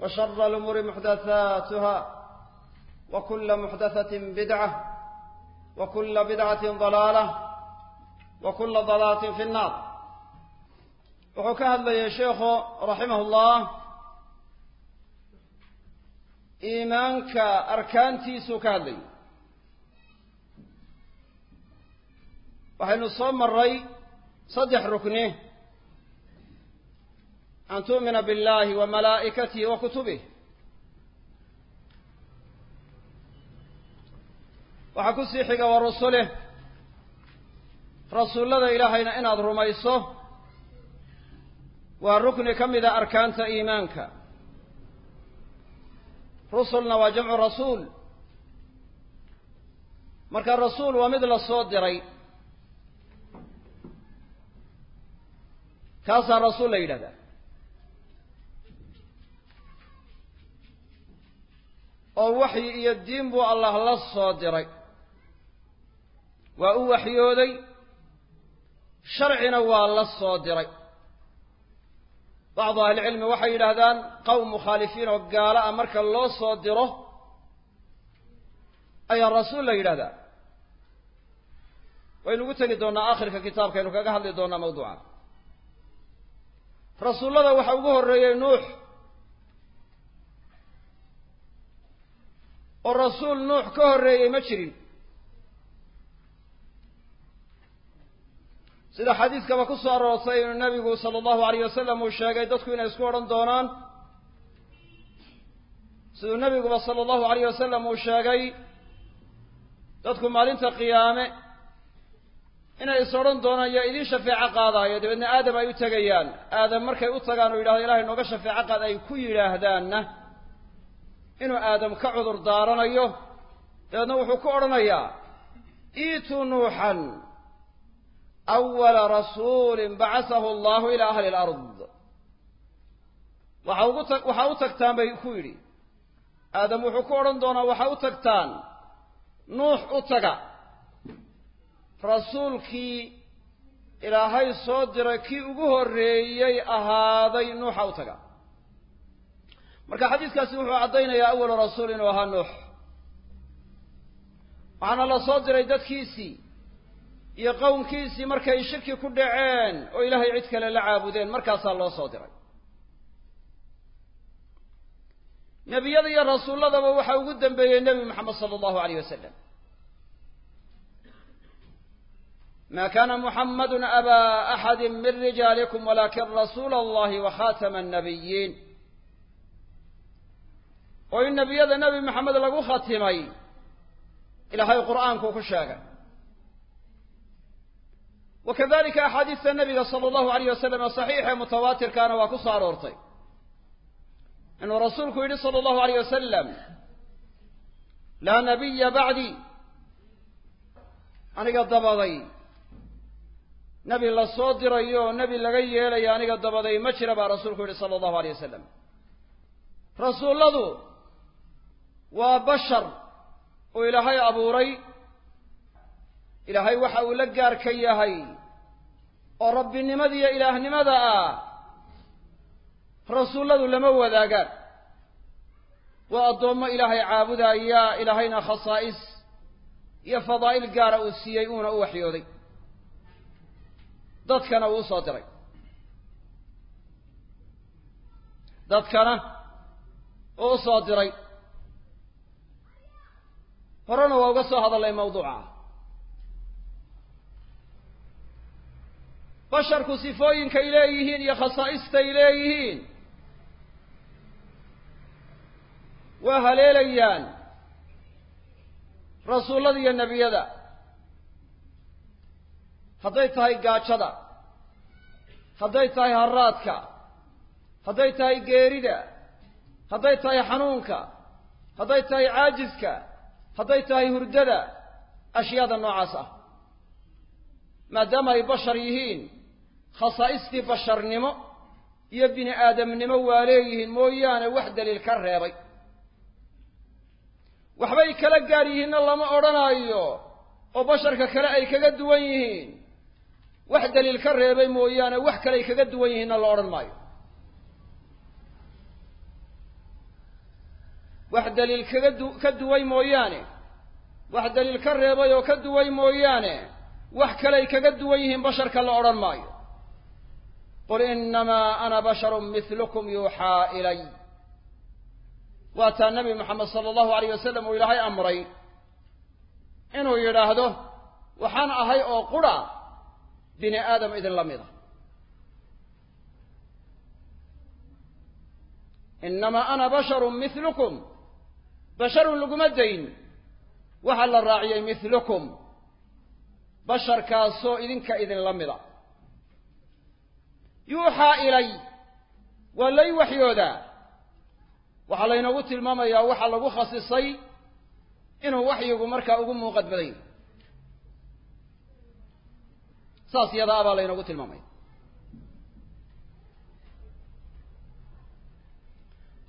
وشر الأمور محدثاتها وكل محدثة بدعة وكل بدعة ضلالة وكل ضلالة في النار wuxuu ka hadlayay sheekhu raximah ullah iimaanka arkaantiisuu ka hadlayay waxaynu soo maray saddex rukni an tu'mina biاllahi wa malaa'ikatihi wa kutubih waxaa ku sii xiga wa rusulih rasuullada ilaahayna inaad rumayso waa rukni ka mida arkaanta iimaanka rusulna waa jamcu rasuul marka rasuul waa mid la soo diray kaasaa rasuul la yidhahdaa oo waxyi iyo diin buu allah la soo diray. Waa u waxyooday sharcina waa la soo diray. Bacdu ahlicilmi waxay yidhaahdaan qowm mukhaalifiin oo gaalo ah marka loo soo diro ayaa rasuul la yidhahdaa. Waynu ugu tegi doonnaa aakhirka kitaabkaynu kaga hadli doonnaa mawduuca. Rasuullada waxaa ugu horreeyey nuux oo rasuul nuux ka horreeyey ma jirin. Sida xadiiskaba ku soo aroortay inuu nebigu sala allahu alayh wasalam uu sheegay dadku inay isku odhan doonaan. Siduu nebiguba sala allahu alayh wasalam uu sheegay dadku maalinta qiyaame inay is odhan doonaan yaa idiin shafeeco qaadaayo dabeedna aadam ay u tegayaan. Aadam markay u tagaan oo yidhahdo ilahay nooga shafeeco qaad ay ku yidhaahdaanna inuu aadam ka cudur daaranayo dabeedna wuxuu ku odhanayaa iituu nuuxan awala rasuulin bacasahu allahu ilaa ahli alard. Waxaa u tagtaan bay ku yidhi. Aadam wuxuu ku odhan doonaa waxaa u tagtaan nuux u taga. Rasuulkii ilaahay soo diray kii ugu horreeyey ahaaday nuuxa u taga marka xadiiskaasi wuxuu caddaynayaa awalu rasuul inuu ahaa nuux. Waxaana la soo diray dadkiisii iyo qowmkiisii markay shirki ku dhaceen oo ilaahay cid kale la caabudeen. Markaasaa loo soo diray. Nebiyada iyo rasuulladaba waxaa ugu dambeeyey nebi moxamed sala allahu alayh wasalam ma kana muxamadu abaa axadi min rijaalikum walakin rasuula allahi wa khatama annabiyiin oo in nebiyada nebi maxamed lagu khatimay ilaahay qur'aankuu ku sheegay wa kadalika axaadiista nabiga sala allahu alayh wasalam ee saxiixa mutawaatirkaana waa ku soo aroortay. Inuu rasuulku yidhi sala allahu alayh wasalam laa nabiya bacdi. Aniga dabaday. Nebi la soo dirayo nebi laga yeelayo aniga dabaday ma jira baa rasuulku yidhi sala allahu alayh wasalam rasuulladu waa bashar uu ilaahay abuuray. Ilaahay waxa uu la gaar ka yahay. Oo rabbinimada iyo ilaahnimada ah. Rasuulladu lama wadaagaan. Waa addoommo ilaahay caabudaya ilaahayna khasaa'is iyo fadaa'il gaara uu siiyey uuna u waxyooday. Dadkana uu u soo diray. Dadkana uu u soo diray horena waa uga soo hadallay mawduuca. Basharku sifooyinkay leeyihiin iyo khasaa'istay leeyihiin waa haleelayaan rasuullada iyo nebiyada. Hadday tahay gaajada hadday tahay haraadka hadday tahay geerida hadday tahay xanuunka hadday tahay caajiska hadday tahay hurdada ashyaada noocaas ah. Maadaama ay bashar yihiin khasaa'istii basharnimo iyo bini aadamnimo waa leeyihiin mooyaane wax daliil ka reebay. Waxbay kala gaar yihiinna lama odhanaayo oo basharka kale ay kaga duwan yihiin. Wax daliil ka reebay mooyaane wax kale ay kaga duwan yihiinna la odhan maayo wax daliil kaga du ka duway mooyaane. Wax daliil ka reebay oo ka duway mooyaane. Wax kale ay kaga duwan yihiin basharka la odhan maayo. Qul inamaa ana basharun mithlukum yuuxaa ilay. Waataa nabi moxamed sala allahu alayh wasalam uu ilaahay amray inuu yidhaahdo waxaan ahay oo qura bini aadam idinla mida. Inamaa ana basharun mithlukum basharun laguma dayn. Waxaa la raaciyey mithlukum. Basharkaasoo idinka idinla mida. Yuuxaa ilay waa lay waxyoodaa waxaa laynoogu tilmaamayaa waxaa lagu khasisay inuu waxyigu markaa ugu muuqad baday saas yadaa baa laynoogu tilmaamaya.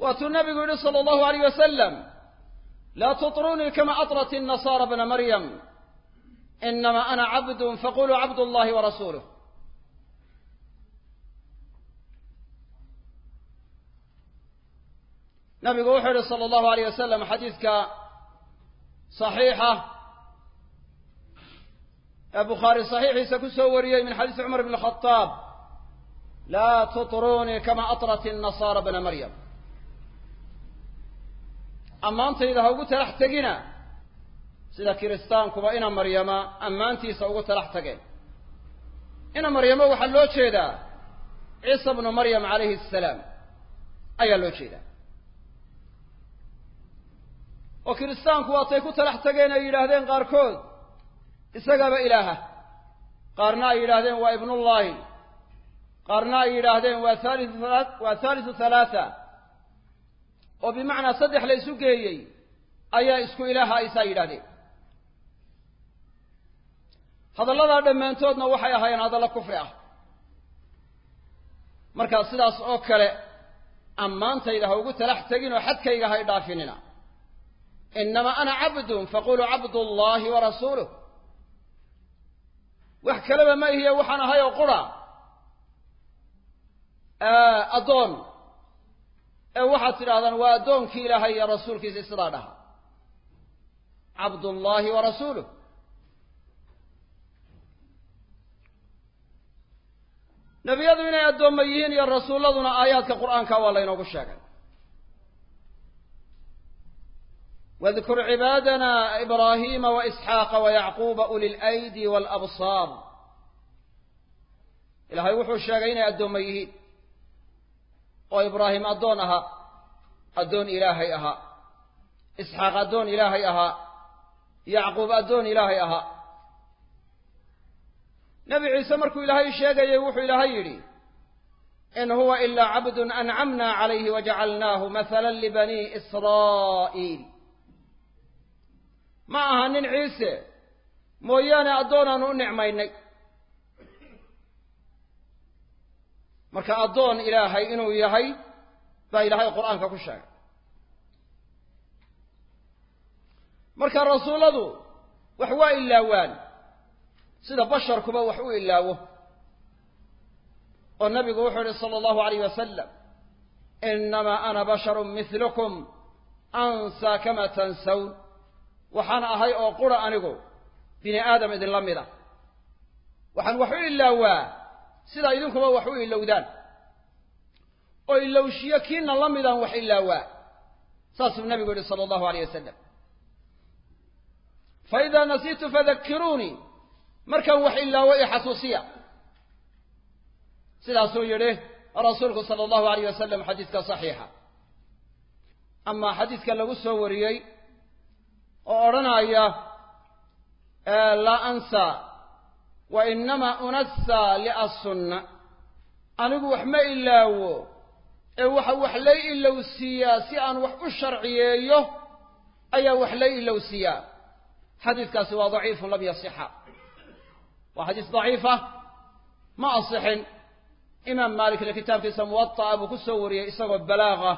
Waatuu nabigu yihi sala allahu alayh wasalam laa tuطrunii kama aطrat الnasaara bna maryam inama ana cabdun faquluu cabd اllahi warasuuluh nabigu wuxuu yihi sala allahu alayh wasalam xadiidka صaxiixa ee bukhaari صaxiixiisa ku soo wariyey min xadiisi cumar bn khadaab laa tuطrunii kama aطrat الnasaara bna maryam ammaantayda ha ugu talax tegina. Sida kiristaankuba ina maryama ammaantiisa ugu talax tageen. Ina maryamo waxaa loo jeedaa ciisa bnu maryam calayhi asalaam ayaa loo jeedaa. Oo kiristaanku waatay ku talax tageen ay yidhaahdeen qaarkood isagaaba ilaaha. Qaarna ay yidhaahdeen waa ibnullaahi. Qaarna ay yidhaahdeen waa haaliu waa haalisu halaatha oo bimacnaa saddex la isu geeyey ayaa isku ilaaha aysaa yidhahdeen hadalladaa dhammaantoodna waxay ahaayeen hadallo kufri ah. Markaa sidaas oo kale ammaantayda ha ugu talax tegin oo xadkayga hay dhaafinina. Inamaa ana cabdun faquluu cabd ullahi wa rasuuluh. Wax kaleba ma ihiye waxaan ahay oo qura addoon ee waxaad tidhahdaan waa addoonkii ilaahay iyo rasuulkiisa sidaa dhaha. Cabdullaahi wa rasuuluh. Nebiyadu inay addoomma yihiin iyo rasuulladuna aayaadka qur'aanka waa laynoogu sheegay. Wadkur cibaadana ibraahiima waisxaaqa wayacquuba uli lydi walabsaar ilaahay wuxuu sheegay inay addoomma yihiin oo ibraahim addoon ahaa addoon ilaahay ahaa isxaaq addoon ilaahay ahaa yacquub addoon ilaahay ahaa. Nebi ciise markuu ilaahay sheegayay wuxuu ilaahay yidhi in huwa ilaa cabdun ancamna calayhi wajacalnaahu mahala libanii israa'iil. Ma aha nin ciise mooyaane addoonaan u nicmaynay marka addoon ilaahay inuu yahay baa ilaahay qur'aanka ku sheegay. Marka rasuulladu wax waa ilaawaan sida basharkuba wax u ilaawo oo nabigu wuxuu yihi sala allahu alayh wasalam inamaa ana basharun mithlukum ansaa kama tansawn waxaan ahay oo qura anigu bini aadam idinla mida waxaan wax u ilaawaa sidaa idinkuba wax u ilowdaan. Oo ilowshiyo kiina la midaan wax ilaawaa. Saasuu nabigu yihi sala allahu alayh wasalam fa idaa nasiitu fadakiruunii markaan wax ilaawo i xasuusiya. Sidaasuu yidhi rasuulku sala allahu alayh wasalam xadiiska saxiixa. Amaa xadiiska lagu soo wariyey oo odhanaya laa ansaa wa inamaa unassaa liasunna. Anigu wax ma ilaawo. Ee waxa wax lay ilowsiiyaa si aan wax u sharciyeeyo ayaa wax la ilowsiyaa xadiidkaasi waa daciifun lam yasixa. Waa xadiis daciifa ma asixin. Imaam maalikna kitaabkiisa muwata'a buu ku soo wariyey isagoo balaaqa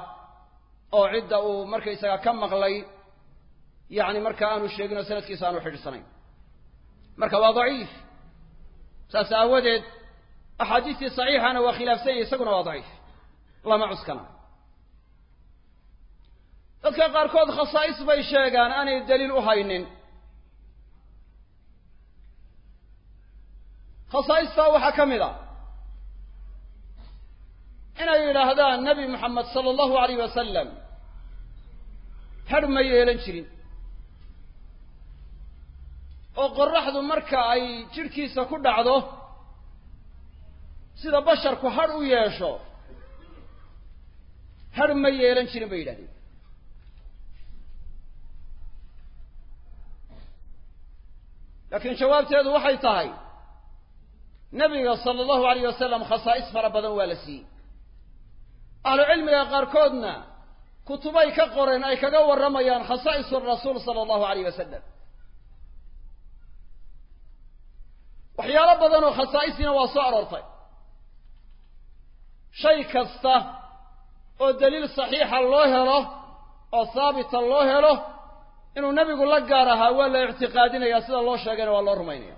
oo cidda uu markaysaga ka maqlay. Yacni marka aanu sheegin sanadkiisa aanu xidhidsanayn marka waa daciif saas aawadeed axaadiistii saxiixana waa khilaafsan yahy isaguna waa daciif. Lama cuskana. Dadka qaarkood khasaa'is bay sheegaan aanay daliil u haynin. Khasaa'istaa waxaa ka mid a. Inay yidhaahdaan nebi moxamed sala allahu alayh wasalam hadh ma yeelan jirin oo qorraxdu marka ay jidhkiisa ku dhacdo sida basharku hadh u yeesho hadh ma yeelan jirin bay yidhahdeen. Laakiin jawaabteedu waxay tahay nebiga sala allahu alayh wasalam khasaa'is fara badan waa la siiyey. Ahlu cilmiga qaarkoodna kutubay ka qoreen ay kaga warramayaan khasaa'isu rasuul sala allahu alayh wasalam waxyaalo badan oo khasaa'isina waa soo aroortay. Shay kasta oo daliil saxiixa loo helo oo haabita loo helo inuu nebigu la gaar ahaa waa la ictiqaadinaya sida loo sheegayna waa loo rumaynaya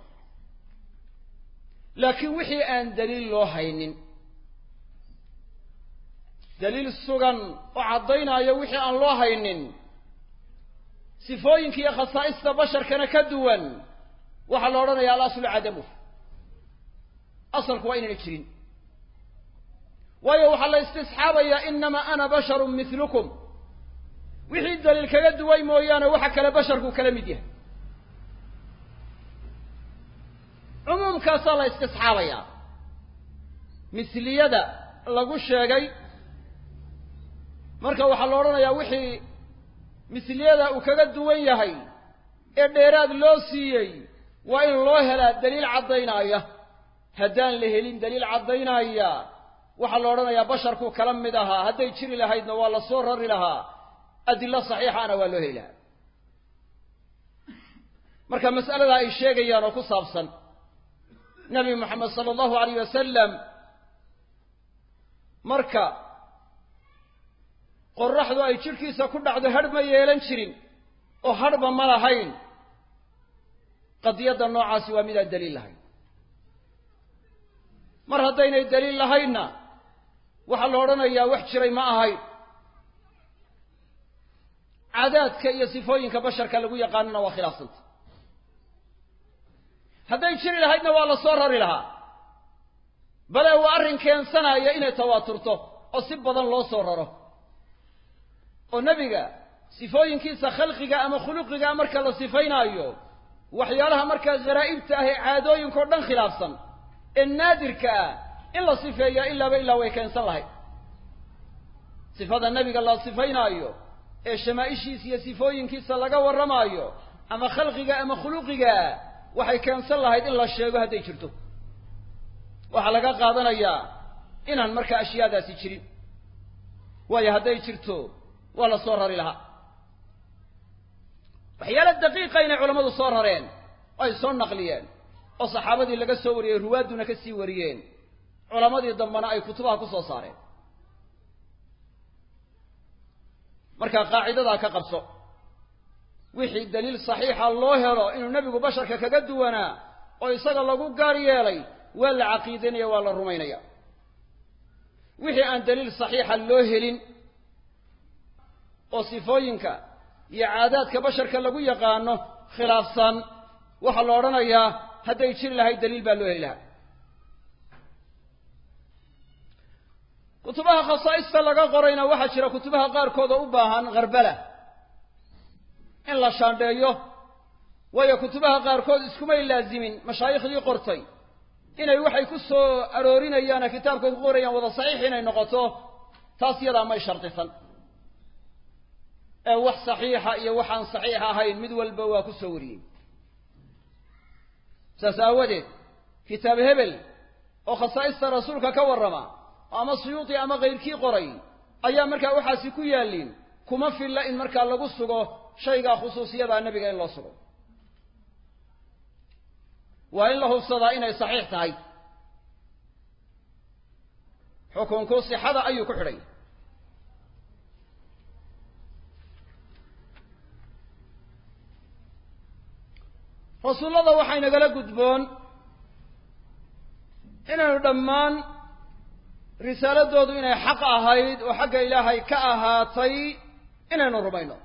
laakiin wixii aan daliil loo haynin daliil sugan oo caddaynaayo wixii aan loo haynin sifooyinka iyo khasaa'ista basharkana ka duwan waxaa la odhanaya alaslu cadamu. Asalku waa inayna jirin. Waayo waxaa la istisxaabayaa inamaa ana basharun milukum wixii daliil kaga duway mooyaane waxa kale basharku kala mid yahay. Cumuumkaasaa la istisxaabayaa. Misliyada lagu sheegay marka waxaa la odhanayaa wixii misliyada uu kaga duwan yahay ee dheeraad loo siiyey waa in loo helaa daliil caddaynaya. Haddaan la helin daliil caddaynaya waxaa la odhanayaa basharkuu kala mid ahaa hadday jiri lahaydna waa la soo rari lahaa. Adilo saxiixana waa loo heli lahaa marka mas'alada ay sheegayaan oo ku saabsan nabi moxamed sala allahu alayh wasalam marka qorraxdu ay jidhkiisa ku dhacdo hadh ma yeelan jirin oo hadhba ma lahayn qadiyadda noocaasi waa midaan daliil lahayn. Mar haddaynay daliil lahaynna waxaa la odhanayaa wax jiray ma ahayn. Cadaadka iyo sifooyinka basharka lagu yaqaanona waa khilaafsanta. Hadday jiri lahaydna waa la soo rari lahaa. Bale waa arrin keensanaya inay tawaaturto oo si badan loo soo raro. Oo nebiga sifooyinkiisa khalqiga ama khuluqiga marka la sifaynaayo waxyaalaha markaa kharaa'ibta ah ee caadooyinka o dhan khilaafsan ee naadirka ah in la sifeeyaa ilaaba ilaa way keensan lahayd. Sifada nebiga la sifaynaayo ee shamaa'ishiisa iyo sifooyinkiisa laga warramaayo ama khalqiga ama khuluqiga waxay keensan lahayd in la sheego hadday jirto. Waxaa laga qaadanayaa inaan markaa ashyaadaasi jirin waayo hadday jirto waa la soo rari lahaa waxyaala daqiiqa inay culammadu soo rareen oo ay soo naqliyeen oo saxaabadii laga soo wariyey ruwaadduna ka sii wariyeen culammadii dambena ay kutubaha ku soo saareen. Marka qaacidadaa ka qabso wixii daliil saxiixa loo helo inuu nebigu basharka kaga duwanaa oo isaga lagu gaar yeelay waa la caqiidanaya waa la rumaynaya. Wixii aan daliil saxiixa loo helin oo sifooyinka iyo caadaadka basharka lagu yaqaano khilaafsan. Waxaa la odhanayaa hadday jiri lahayd daliil baa loo heli lahaa kutubaha khasaa'ista laga qorayna waxaa jira kutubaha qaarkood oo u baahan kharbala in la shaandheeyo waayo kutubaha qaarkood iskumay laazimin mashaayikhdii qortay. Inay waxay ku soo aroorinayaana kitaabka ku qorayaan wada saxiix inay noqoto taas yadaa may shardisan ee wax saxiixa iyo waxaan saxiix ahayn mid walba waa ku soo wariyey. Saas aawadeed kitaab hebel oo khasaa'ista rasuulka ka warrama ama suyuudi ama kayrkii qoray ayaa markaa waxaasi ku yaallin kuma filla in markaa lagu sugo shaygaa khusuusiyadaa nebiga in loo sugo. Waa in la hubsadaa inay saxiix tahay. Xukunku sixada ayuu ku xidhay rasuullada waxay nagala gudboon inaynu dhammaan risaaladoodu inay xaq ahayd oo xagga ilaahay ka ahaatay inaynu rumayno.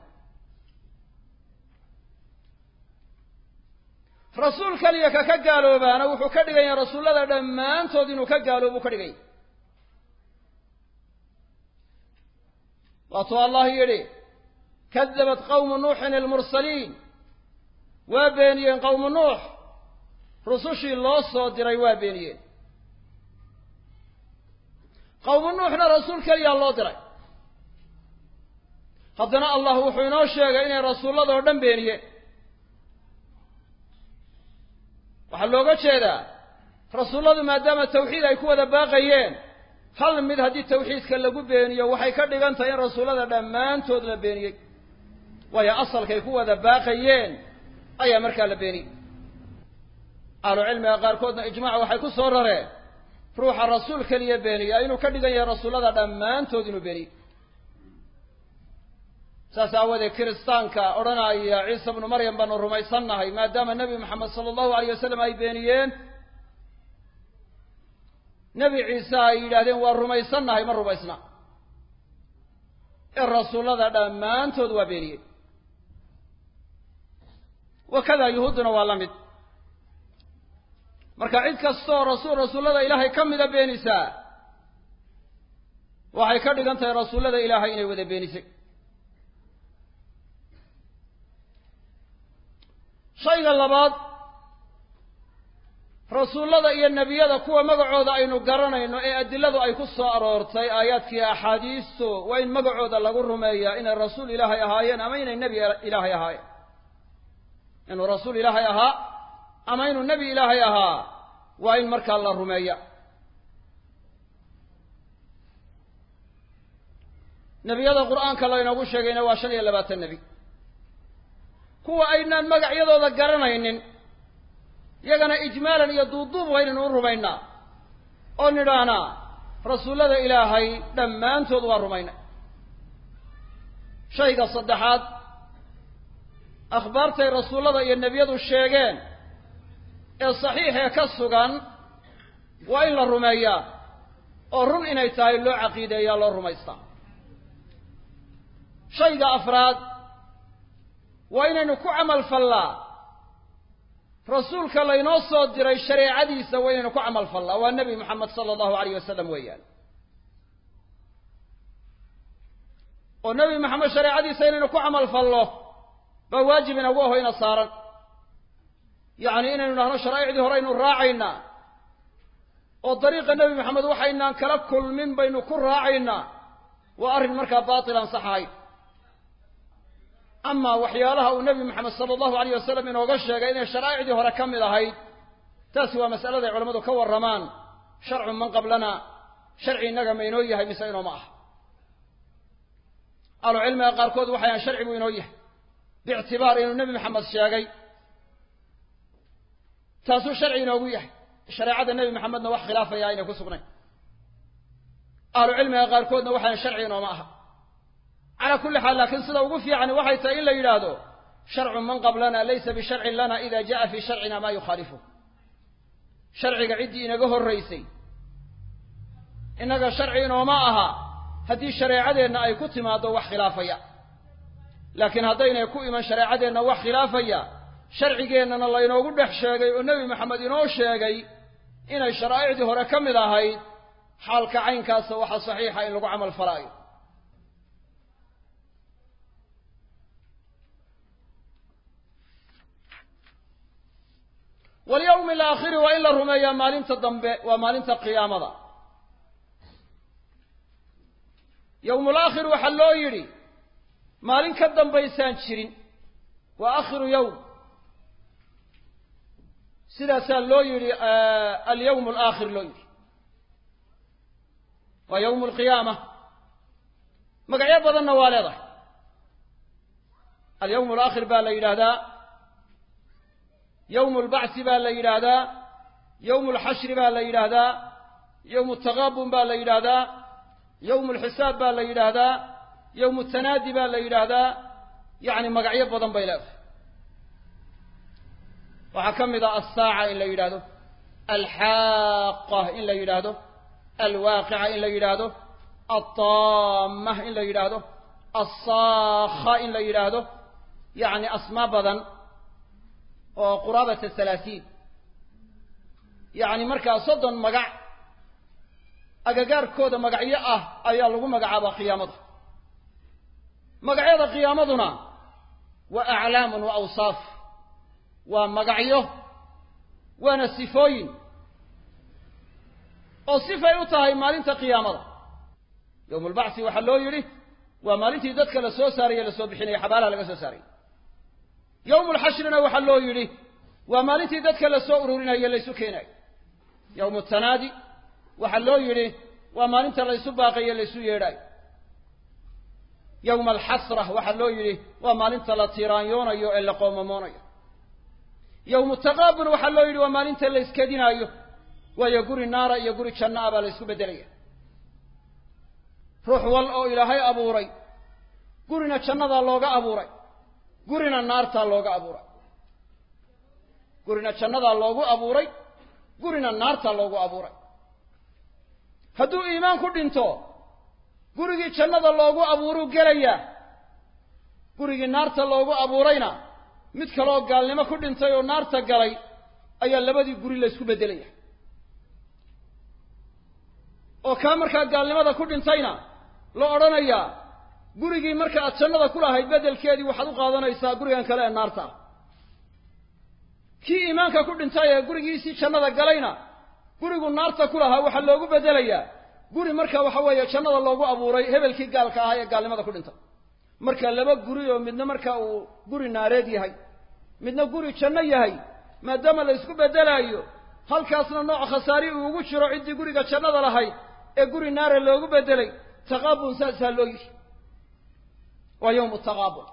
Rasuul keliya ka ka gaaloobaana wuxuu ka dhiganya rasuullada dhammaantood inuu ka gaaloobu ka dhigay. Waatuu allah yidhi kadabat qawmu nuuxin ilmursaliin waa beeniyeen qowmu nuux. Rusushii loo soo diray waa beeniyeen. Qowmu nuuxna rasuul keliyaa loo diray. Haddana allah wuxuu inoo sheegay inay rasuulladoo dhan beeniyeen. Waxaa looga jeedaa rasuulladu maadaama tawxiid ay ku wada baaqayeen hal mid haddii tawxiidka lagu beeniyo waxay ka dhigan tahay in rasuullada dhammaantood la beeniyey. Waayo asalkay ku wada baaqayeen ayaa markaa la beeniyey ahlu cilmiga qaarkoodna ijmaac waxay ku soo rareen. Ruuxa rasuul keliya beeniya inuu ka dhigan yahay rasuullada dhammaantood inuu beeniyey saas aawadeed kiristaanka odhanaya ciisa bnu maryam baanu rumaysannahay maadaama nebi maxamed sala allahu alayh wasalam ay beeniyeen. Nebi ciise ay yidhaahdeen waa rumaysannahay ma rumaysna. Ee rasuullada dhammaantood waa beeniyey wakadaa yuhuudduna waa la mid marka cid kastooo rasuul rasuullada ilaahay ka mida beenisaa waxay ka dhigan tahay rasuullada ilaahay inay wada beenisay shayga labaad rasuullada iyo nebiyada kuwa magacooda aynu garanayno ee adiladu ay ku soo aroortay aayaadkiiyo axaadiistu waa in magacooda lagu rumeeyaa inay rasuul ilaahay ahaayeen ama inay nebi ilaahay ahaayeen inuu rasuul ilaahay ahaa ama inuu nebi ilaahay ahaa waa in markaa la rumeeya. Nebiyada qur'aanka laynoogu sheegayna waa shan iyo labaatan nebi. Kuwa aynaan magacyadooda garanaynin yagana ijmaalan iyo duuduub waynaynu u rumaynaa oo nidhaahnaa rasuullada ilaahay dhammaantood waa rumaynay. Shayga saddexaad akhbaartay rasuullada iyo nebiyadu sheegeen ee saxiixee ka sugan waa in la rumeeyaa oo run inay tahay loo caqiideeyaa loo rumaystaa shayga afraad waa inaynu ku camal fallaa. Rasuulka laynoo soo diray shareecadiisa waa inaynu ku camal fallaa. Waa nebi moxamed sala allahu alayh wasalam weeyaan. Oo nebi moxamed shareecadiisa inaynu ku camal fallo baa waajib inagu aho ina saaran. Yacni inaynu dhahno sharaa'icdii hore aynu raacaynaa. Oo dariiqa nebi moxamed waxaynaan kala kulmin baynu ku raacaynaa. Waa arrin markaa baatil aan sax amaa waxyaalaha uu nebi moxamed sala allahu alayh wasalam inooga sheegay inay sharaa'icdii hore ka mid ahayd taasi waa mas'alada ay culamadu ka warramaan. Sharcu man qablana sharci innaga ma inoo yahay mise inooma ah ahlu cilmiga qaarkood waxayaan sharci buu inoo yahay biictibaar inuu nebi maxamed sheegay. Taasuu sharci inoogu yahay. Shareecada nebi maxamedna wax khilaafaya aynay ku sugnayn. Ahlu cilmiga qaarkoodna waxayaan sharci inooma aha. Calaa kulli xaal laakiin sida ugu fiicani waxay tahay in la yidhaahdo sharcu man qablana laysa bisharcin lana ida ja'a fii sharcina maa yukhaalifu sharciga ciddii inaga horraysay. Innaga sharci inooma aha. Haddii shareecadeenna ay ku timaaddo wax khilaafaya laakiin haddaynay ku iman shareecadeenna wax khilaafaya sharcigeennana laynoogu dhex sheegay oo nebi maxamed inoo sheegay inay sharaa'icdii hore ka mid ahayd xaalka caynkaasa waxaa saxiixa in lagu camal falaayo. Walyawmi alaakhiri waa in la rumeeyaa maalinta dambe waa maalinta qiyaamada. Yowmulaakhir waxaa loo yidhi maalin ka dambaysaan jirin waa akhiru yowm sidaasaa loo yidhi alyawm alaakhir loo yidhi. Waa yowmu alqiyaama magacyo badanna waa leedahay. Alyawm alaakhir baa la yidhaahdaa. Yowm lbacsi baa la yidhaahdaa. Yowm alxashri baa la yidhaahdaa. Yowm altaqaabun baa la yidhaahdaa. Yowm alxisaab baa la yidhaahdaa yowm altanaadi baa la yidhaahdaa yacni magacyo badan bay leedahay. Waxaa ka mid ah alsaaca in la yidhaahdo alxaaqa in la yidhaahdo alwaaqica in la yidhaahdo altaamah in la yidhaahdo alsaakha in la yidhaahdo yacni asmaa badan oo quraabata halaasiin yacni markaa soddon magac agagaarkooda magacyo ah ayaa lagu magacaabaa qiyaamada magacyada qiyaamaduna waa aclaamun wa awsaaf waa magacyo waana sifooyin oo sifay u tahay maalinta qiyaamada. Yowm albacsi waxaa loo yidhi waa maalintii dadka la soo saaraye la soo bixinaya xabaalaha laga soo saarayay yowm alxashrina waxaa loo yidhi waa maalintii dadka la soo ururinayo laysu keenayo yowm altanaadi waxaa loo yidhi waa maalinta laysu baaqayo laysu yeedhaayo yowma alxasra waxaa loo yidhi waa maalinta la tiiraanyoonayo ee la qoomamoonayo. Yowmu taqaabun waxaa loo yidhi waa maalinta la iskadinaayo. Waayo guri naara iyo guri janno ah baa la ysku beddelaya. Ruux wal oo ilaahay abuuray. Gurina jannadaa looga abuuray. Gurina naartaa looga abuuray. Gurina jannadaa loogu abuuray. Gurina naartaa loogu abuuray. Hadduu iimaan ku dhinto gurigii jannada loogu abuuruu gelayaa. Gurigii naarta loogu abuurayna mid kaleoo gaalnimo ku dhintay oo naarta galay ayaa labadii guri la ysku beddelaya. Oo kaa markaa gaalnimada ku dhintayna la odhanayaa gurigii marka aad jannada ku lahayd beddelkeedii waxaad u qaadanaysaa gurigan kale ee naarta. Kii iimaanka ku dhintay ee gurigiisii jannada galayna gurigu naarta ku lahaa waxaa loogu beddelayaa guri marka waxa weeye jannada loogu abuuray hebelkii gaalka ahaa ee gaalnimada ku dhintay marka laba guri oo midna marka uu guri naareed yahay midna guri janno yahay maadaama la ysku beddelaayo halkaasna nooc khasaari uu ugu jiro ciddii guriga jannada lahayd ee guri naare loogu beddelay taqaabun saasaa loo yihi waa yowmu taqaabun.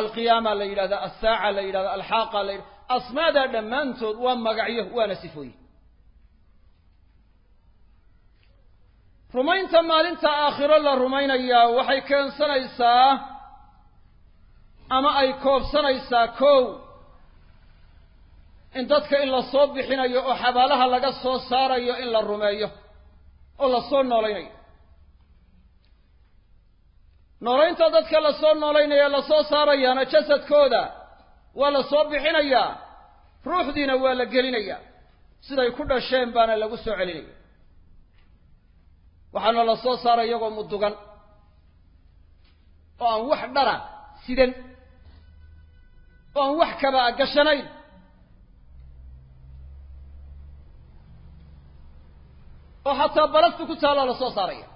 Alqiyaama la yidhahda alsaaca la yidhahda alxaaqa la yidhahda asmaadaa dhammaantood waa magacyo waana sifooyin rumaynta maalinta aakhiro la rumaynayaa waxay keensanaysaa ama ay koobsanaysaa kow in dadka in la soo bixinayo oo xabaalaha laga soo saarayo in la rumeeyo oo la soo noolaynayo noolaynta dadka la soo noolaynaya la soo saarayaana jasadkooda waa la soo bixinayaa ruuxdiina waa la gelinayaa. Siday ku dhasheen baana lagu soo celinaya waxaana la soo saaray iyagoo mudugan oo aan wax dhara sidan oo aan wax kaba a gashanayn. oo xataa balaftu ku taallaa la soo saaraya.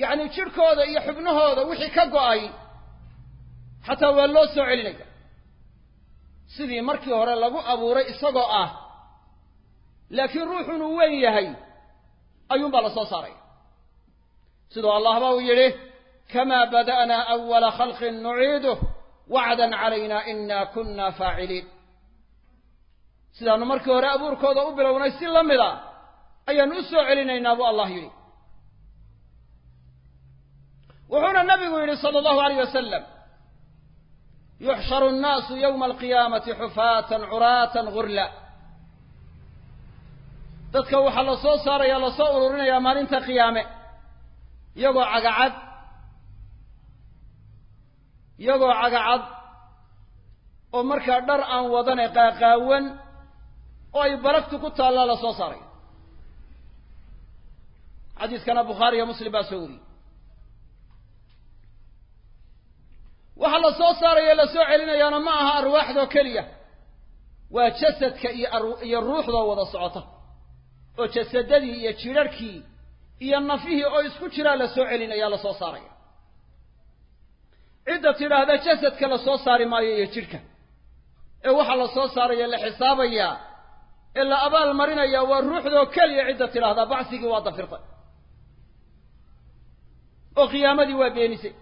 yacni jidhkooda iyo xubnahooda wixii ka go'ay xataa waa loo soo celinaya sidii markii hore lagu abuuray isagoo ah laakiin ruuxunuu weyn yahay ayuunbaa la soo saaraya siduu allah ba uu yidhi kamaa bada'naa awala khalqin nuciiduh wacdan calayna ina kunna faaciliin. Sidaannu markii hore abuurkooda u bilownay si la mid a ayaannu u soo celinaynaa buu allah yidhi. Wuxuuna nabigu yidhi sala allahu alayh wasalam yuxsharu nnaasu yowma alqiyaamati xufaatan curaatan gurla dadka waxaa la soo saaraya la soo ururinayaa maalinta qiyaame. Iyagoo cagacad iyagoo cagacad oo markaa dhar aan wadane qaaqaawan oo ay balagtu ku taallaa la soo saaraya xadiiskana bukhaari iyo muslim baa soo wariyey. Waxaa la soo saaraya la soo celinayaana ma aha arwaaxdoo keliya. Waa jasadka iyo iyo ruuxdoo wada socota oo jasadadii iyo jidharhkii iyo nafihii oo isku jiraa la soo celinaya la soo saaraya. Cidda tidhaahda jasadka la soo saari maayo iyo jidhka ee waxaa la soo saaraya la xisaabayaa ee la abaal marinaya waa ruuxdoo keliya cidda tidhaahdaa bacsigii waa dafirtay oo qiyaamadii waa beenisay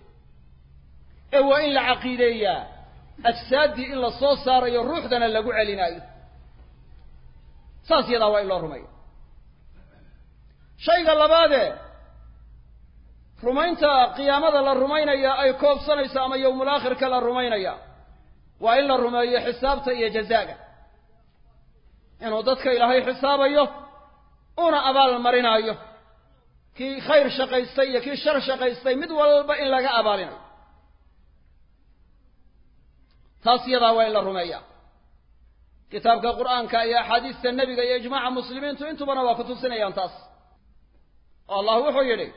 ee waa in la caqiideeyaa ajsaaddii in la soo saarayo ruuxdana lagu celinaayo saas yadaa waa in loo rumeeyo shayga labaadee rumaynta qiyaamada la rumaynaya ay koobsanayso ama yowmul aakhirka la rumaynaya waa in la rumeeyo xisaabta iyo jazaaga. Inuu dadka ilaahay xisaabayo una abaal marinaayo kii khayr shaqaystay iyo kii shar shaqaystay mid walba in laga abaalinayo. Taas yadaa waa in la rumeeyaa kitaabka qur'aanka iyo axaadiista nebiga iyo ijmaaca muslimiintu intubana waa ku tusinayaan taas oo allah wuxuu yidhi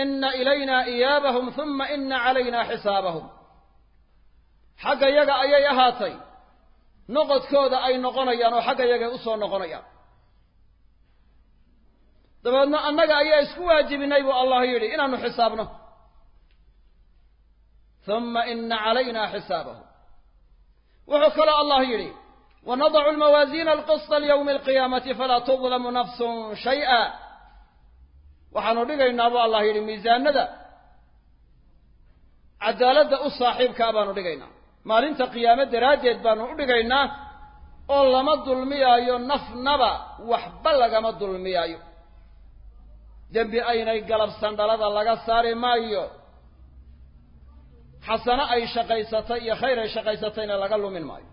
ina ilayna iyaabahum huma ina calayna xisaabahum. Xagga yaga ayay ahaatay. Noqodkooda ay noqonayaan oo xagga yagay u soo noqonayaan. Dabeedna annaga ayaa isku waajibinay buu allah yidhi inaanu xisaabno. Huma ina calayna xisaabahum. Wuxuu kaloo allah yidhi wanadacu lmawaasiina alqisطa lyawmi alqiyaamati falaa tudlamu nafsun shay'a waxaanu dhigaynaa buu allah yidhi miisaanada cadaaladda u saaxiibkaa baanu dhigaynaa. Maalinta qiyaame daraaddeed baanu u dhigaynaa oo lama dulmiyaayo nafnaba waxba lagama dulmiyaayo. Dembi aynay galabsan dhalada laga saari maayo. Xasano ay shaqaysatay iyo khayr ay shaqaysatayna laga lumin maayo.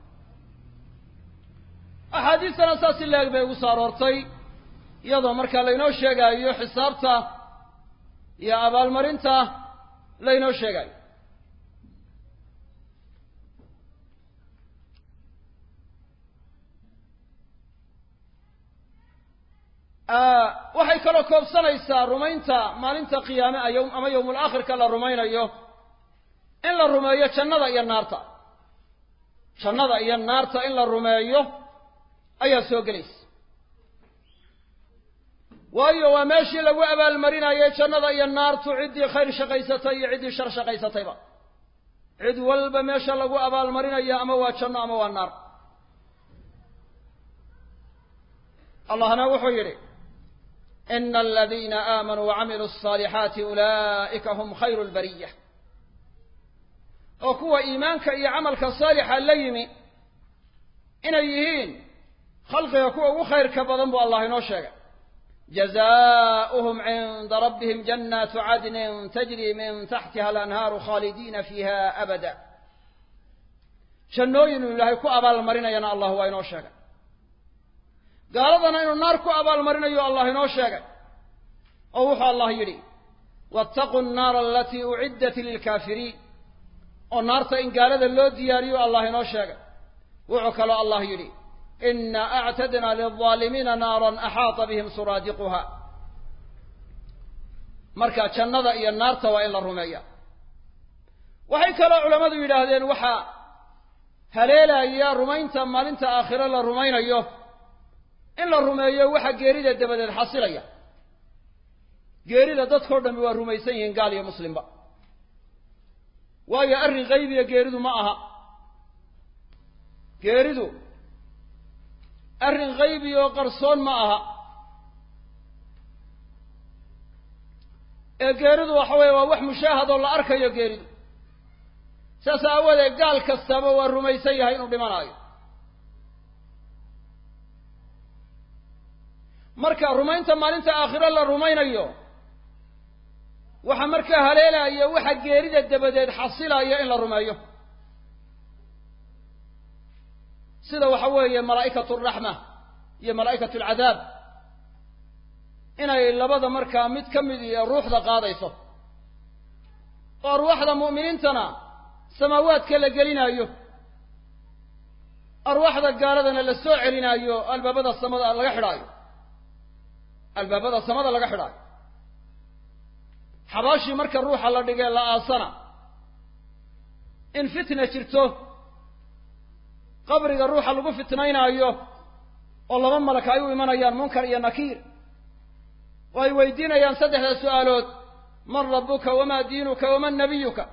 Axaadiistana saas si leeg bay ugu soo iyadoo markaa laynoo sheegaayo xisaabta iyo abaalmarinta laynoo sheegaayo. Waxay kaloo koobsanaysaa rumaynta maalinta qiyaame ama yowmul aakhirka la rumaynayo in la rumeeyo jannada iyo naarta. Jannada iyo naarta in la rumeeyo ayaa soo gelaysa waayo waa meeshii lagu abaalmarinayay jannada iyo naartu ciddii khayr shaqaysatay iyo ciddii shar shaqaysatayba. Cid walba meesha lagu abaalmarinayo ama waa janno ama waa naar. Allahna wuxuu yidhi ina aladiina aamanuu wacamiluu alsaalixaati ulaa'ika hum khayru lbariya oo kuwa iimaanka iyo camalka saalixa la yimi inay yihiin khalqiga kuwa ugu khayrka badan buu allah inoo sheegay jazaؤuhum cinda rabbihim jannaatu cadnin tajri min taxtiha alanhaaru khaalidiina fiiha abada jannooyin uu ilaahay ku abaalmarinayana allah waa inoo sheegay gaaladana inuu naar ku abaalmarinayo allah inoo sheegay oo wuxuu allah yidhi waataquu nnaara alatii uciddat lilkaafiriin oo naarta in gaalada loo diyaariyo allah inoo sheegay wuxuu ina actadna lilظaalimiina naaran axaata bihim suraadiquha marka jannada iyo naarta waa in la rumeeya. Waxay kaloo culammadu yidhaahdeen waxaa haleelaya rumaynta maalinta aakhiro la rumaynayo. In la rumeeyo waxa geerida dabadeed xasilaya. Geerida dadkao dhammi waa rumaysan yihiin gaal iyo muslimba. Waayo arrin qaybiga geeridu ma aha. Geeridu arrin qaybi oo qarsoon ma aha. Ee geeridu waxa weeye waa wax mushaahadoo la arkayo geeridu. Saas aawadeed gaal kastaba waa rumaysan yahay inuu dhimanaayo. Marka rumaynta maalinta aakhiro la rumaynayo waxa markaa haleelaya waxa geerida dabadeed xasilaya in la rumeeyo sida waxa weeye malaa'ikatu araxma iyo malaa'ikatu alcadaab. Inay labada markaa mid ka mid iyo ruuxda qaadayso. Oo arwaaxda mu'miniintana samaawaadka la gelinaayo. Arwaaxda gaaladana la soo celinaayo albaabada samada laga xidhaayo. Albaabada samada laga xidhaayo. Xabaashii marka ruuxa la dhigee la aasana. In fitna jirto qabriga ruuxa lagu fitnaynaayo oo laba malak ay u imanayaan munkar iyo nakiir oo ay weydiinayaan saddexdaa su'aalood man rabbuka wamaa diinuka waman nabiyuka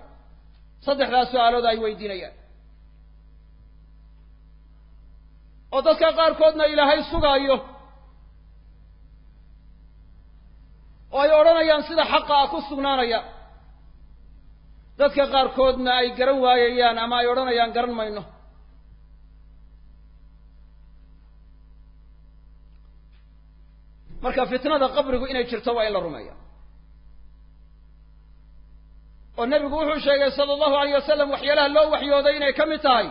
saddexdaas su'aalood ay weydiinayaan. Oo dadka qaarkoodna ilaahay sugaayo oo ay odhanayaan sida xaqa ah ku sugnaanaya dadka qaarkoodna ay garan waayayaan ama ay odhanayaan garan mayno marka fitnada qabrigu inay jirto waa in la rumeeya oo nebigu wuxuu sheegay sala allahu alayh wasalam waxyaalaha loo waxyooday inay ka mid tahay.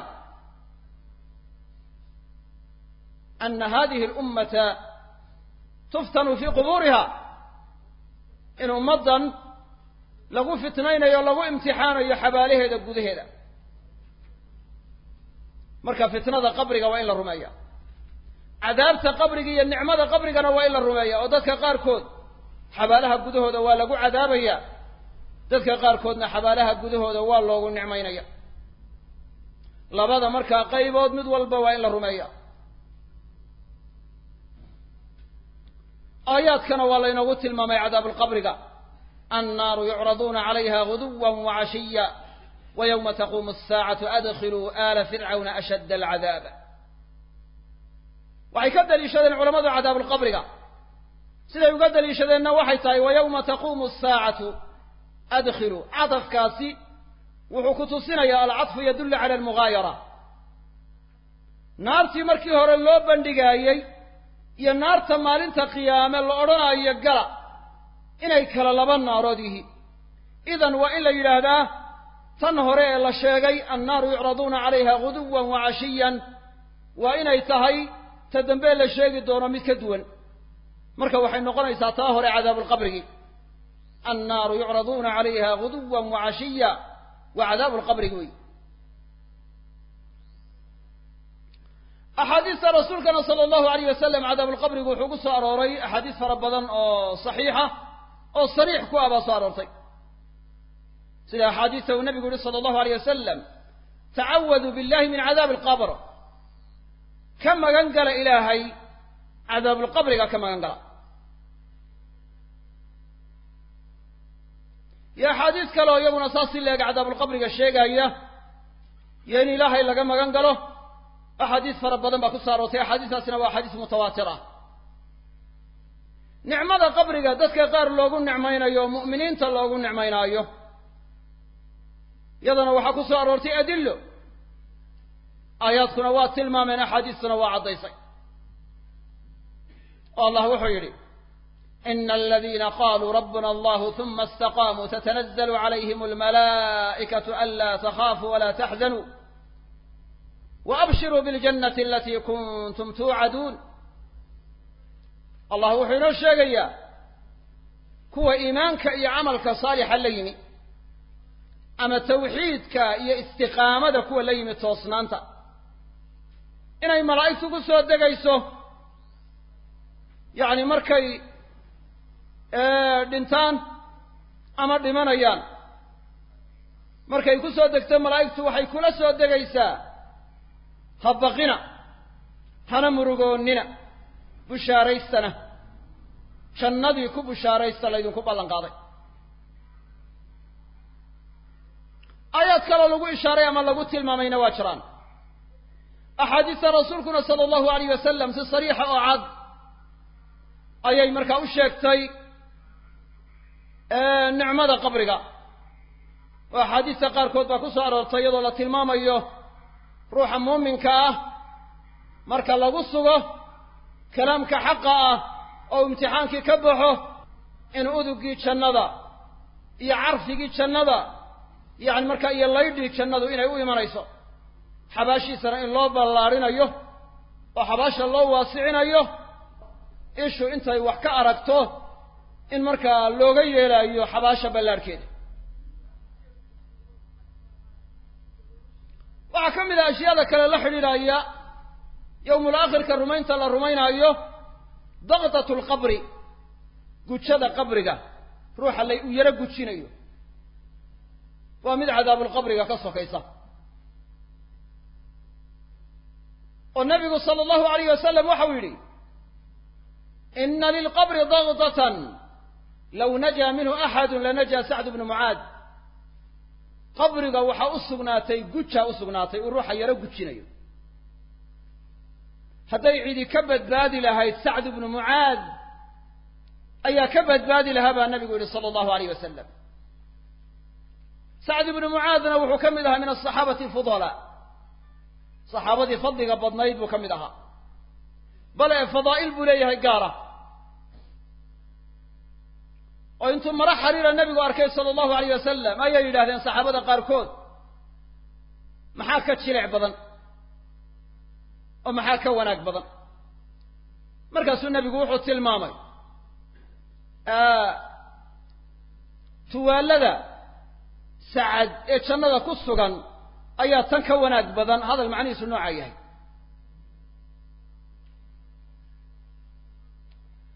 Ana hadihi alummata tuftanu fii qubuuriha. In ummaddan lagu fitnaynayo lagu imtixaanayo xabaalaheeda gudaheeda. Marka fitnada qabriga waa in la rumeeya cadaabta qabriga iyo nicmada qabrigana waa in la rumeeya oo dadka qaarkood xabaalaha gudahooda waa lagu cadaabaya dadka qaarkoodna xabaalaha gudahooda waa loogu nicmaynaya. Labada markaa qaybood mid walba waa in la rumeeya. Aayaadkana waa laynoogu tilmaamay cadaabuulqabriga annaaru yucraduuna calayha guduwa wacashiya wa yowma taquumu asaacatu adkhiluu aala fircawna ashadda alcadaaba waxay ka daliishadeen culamadu cadaabuulqabriga siday uga daliishadeenna waxay tahay wa yowma taquumu asaacatu adkhiluu cadafkaasi wuxuu ku tusinayaa alcadfu yadullu cala almugaayara naartii markii hore loo bandhigaayey iyo naarta maalinta qiyaame la odhanayo gala inay kala laba naarood yihiin idan waa in la yidhaahdaa tan hore ee la sheegay annaaru yucraduuna calayha guduwan wa cashiyan. Waa inay tahay ta dambe la sheegi doono mid ka duwan. Marka waxay noqonaysaa taa hore cadaabuulqabrigii annaaru yucraduuna calayha guduwan wa cashiya waa cadaabuulqabrigi wey axaadiista rasuulkana sala allahu alayh wasalam cadaabulqabrigu wuxuu ku soo arooray axaadiis fara badan oo saxiixa oo sariix ku ah baa soo aroortay. Sida axaadiista uu nabigu yihi sala allahu alayh wasalam tacawaduu billahi min cadaabi alqabr ka magan gala ilaahay cadaabulqabriga ka magan gala. Iyo axaadiis kale oo iyaguna saas si leeg cadaabulqabriga sheegaya iyo in ilaahay laga magan galo axaadiis fara badan baa ku soo aroortay axaadiistaasina waa axaadiis mutawaatir ah. Nicmada qabriga dadka qaar loogu nicmaynayo mu'miniinta loogu nicmaynaayo iyadana waxaa ku soo aroortay adillo aayaadkuna waa tilmaameen axaadiistuna waa caddaysay. Oo allah wuxuu yidhi ina aladiina qaluu rabbuna allahu huma istaqaamuu tatanazlu calayhim almalaa'ikatu anlaa takhaafuu walaa taxzanuu. Waabshiruu biاljannati alatii kuntum tuucaduun. Allah wuxuu inoo sheegayaa kuwa iimaanka iyo camalka saalixa la yimi ama tawxiidka iyo istiqaamada kuwa la yimi toosnaanta inay malaa'igtu ku soo degayso. Yacni markay dhintaan ama dhimanayaan. Markay ku soo degto malaa'igtu waxay kula soo degaysaa. Ha baqina hana murugoonnina bushaaraystana. Jannadii ku bushaaraysta laydinku ballan qaaday. Aayaad kaloo lagu ishaaray ama lagu tilmaamayna waa jiraan axaadiista rasuulkuna sala allahu alayh wasalam si sariixa oo cad ayay markaa u sheegtay nicmada qabriga. Oo axaadiista qaarkood baa ku soo aroortay iyadoo la tilmaamayo ruuxa muuminka ah marka lagu sugo kalaamka xaqa ah oo imtixaankii ka baxo in udugii jannada iyo carfigii jannada yacni markaa iyo laydhii jannadu inay u imanayso xabaashiisana in loo ballaarinayo oo xabaasha loo waasicinayo ishu intay wax ka aragto in markaa looga yeelaayo xabaasha ballaarhkeeda waxaa ka mid ah ashyaada kale la xidhiidhaya yowmul aakhirka rumaynta la rumaynaayo daqdatu lqabri gujada qabriga ruuxa la u yaro gujinayo. Waa mid cadaabulqabriga ka sokaysa oo nabigu sala allahu alayh wasalam waxau yidhi ina lilqabri daqdatan low najaa minhu axadu lanajaa sacd bnu mucaad. Qabriga waxaa u sugnaatay gujaa u sugnaatay uu ruuxa yaro gujinayo. Hadday cidi ka badbaadi lahayd sacd bnu mucaad ayaa ka badbaadi lahaa baa nabigu yihi sala allahu alayh wasalam sacd ibnu mucaadna wuxuu ka mid ahaa min asaxaabati alfudalaa saxaabadii fadliga badnayd buu ka mid ahaa. Bale fadaa'il buu leeyahay gaara. Oo intuu maro xariira nebigu arkay sala allahu alayh wasalam ayay yidhahdeen saxaabada qaarkood maxaa ka jilic badan? Oo maxaa ka wanaag badan? Markaasuu nebigu wuxuu tilmaamay tuwaalada sacad ee jannada ku sugan ayaa tan ka wanaag badan hadal macnihiisu noocaa yahay.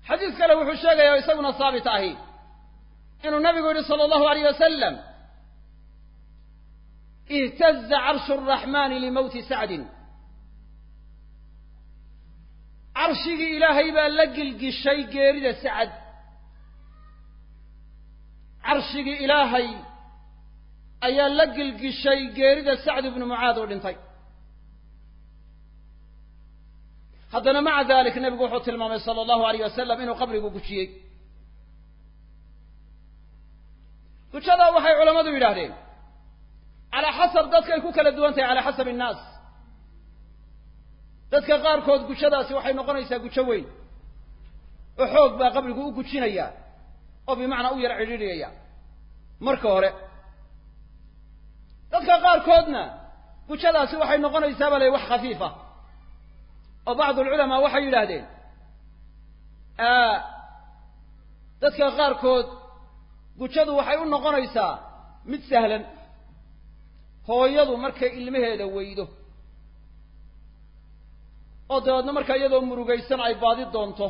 Xadiis kale wuxuu sheegaya isaguna haabit ahi inuu nabigu yihi sala allahu alayh wasalam ihtaza carshu araxmani limowti sacdin. Carshigii ilaahay baa la gilgishay geerida sacad. Carshigii ilaahay ayaa la gilgishay geerida sacd ibnu mucaad oo dhintay. Haddana maca dalik nebigu wuxuu tilmaamay sala allahu alayh wasalam inuu qabrigu gujiyey. Gujadaa waxay culammadu yidhaahdeen calaa xasab dadkay ku kala duwan tahay calaa xasabi innaas. Dadka qaarkood gujadaasi waxay noqonaysaa gujo weyn. Oo xoog baa qabrigu u gujinaya oo bimacnaa u yar cidhiidhiyaya marka hore dadka qaarkoodna gujadaasi waxay noqonaysaa bale wax khafiifa. Oo bacdu alculamaa waxay yidhaahdeen dadka qaarkood gujadu waxay u noqonaysaa mid sahlan. Hooyadu markay ilmaheeda weydo. Oo dabeedna markaa iyadoo murugaysan ay baadi doonto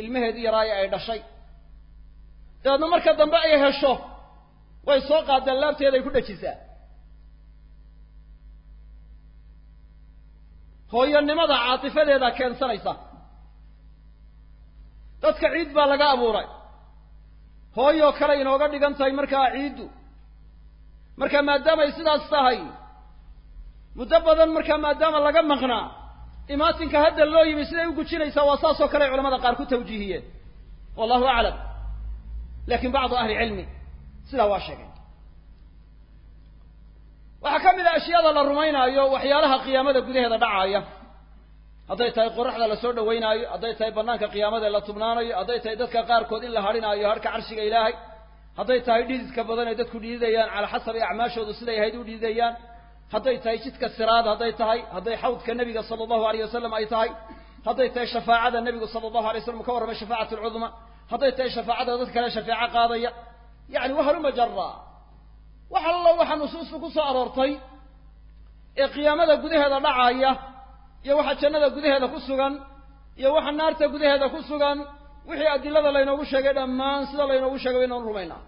ilmaheedii yaraaye ay dhashay. Dabeedna marka dambe ay hesho way soo qaadaan laabteeday ku dhajisaa hooyanimada caatifadeeda keensanaysa. Dadka ciid baa laga abuuray. Hooyoo kale inooga dhigan tahay markaa ciiddu. Marka maadaamay sidaas tahay muddo badan markaa maadaama laga maqnaa imaatinka hadda loo yimi siday u gujinaysaa waa saasoo kale ay culamada qaar ku tawjiihiyeen. Wallahu aclam laakiin bacdu ahli cilmi sidaa waa sheegeen waxaa ka mid a ashyaada la rumaynaayo waxyaalaha qiyaamada gudaheeda dhacaaya hadday tahay qoraxda la soo dhawaynaayo hadday tahay banaanka qiyaamada la tubnaanayo hadday tahay dadka qaarkood in la hadhinaayo harhka carshiga ilaahay hadday tahay dhididka badan ay dadku dhididayaan calaa xasabi acmaashoodu siday ahayd u dhididayaan hadday tahay jidka siraad hadday tahay hadday xawdka nebiga sala allahu alayh wasalam ay tahay hadday tahay shafaacada nebigu sala allahu alay waslam ka warramay shafaacat alcudma hadday tahay shafaacada dad kale shafeeco qaadaya yacni wahaluma jaraa wax allo waxaa nusuustu ku soo aroortay ee qiyaamada gudaheeda dhacaaya iyo waxa jannada gudaheeda ku sugan iyo waxa naarta gudaheeda ku sugan wixii adilada laynoogu sheegay dhammaan sida laynoogu sheegay baynoonu rumaynaa.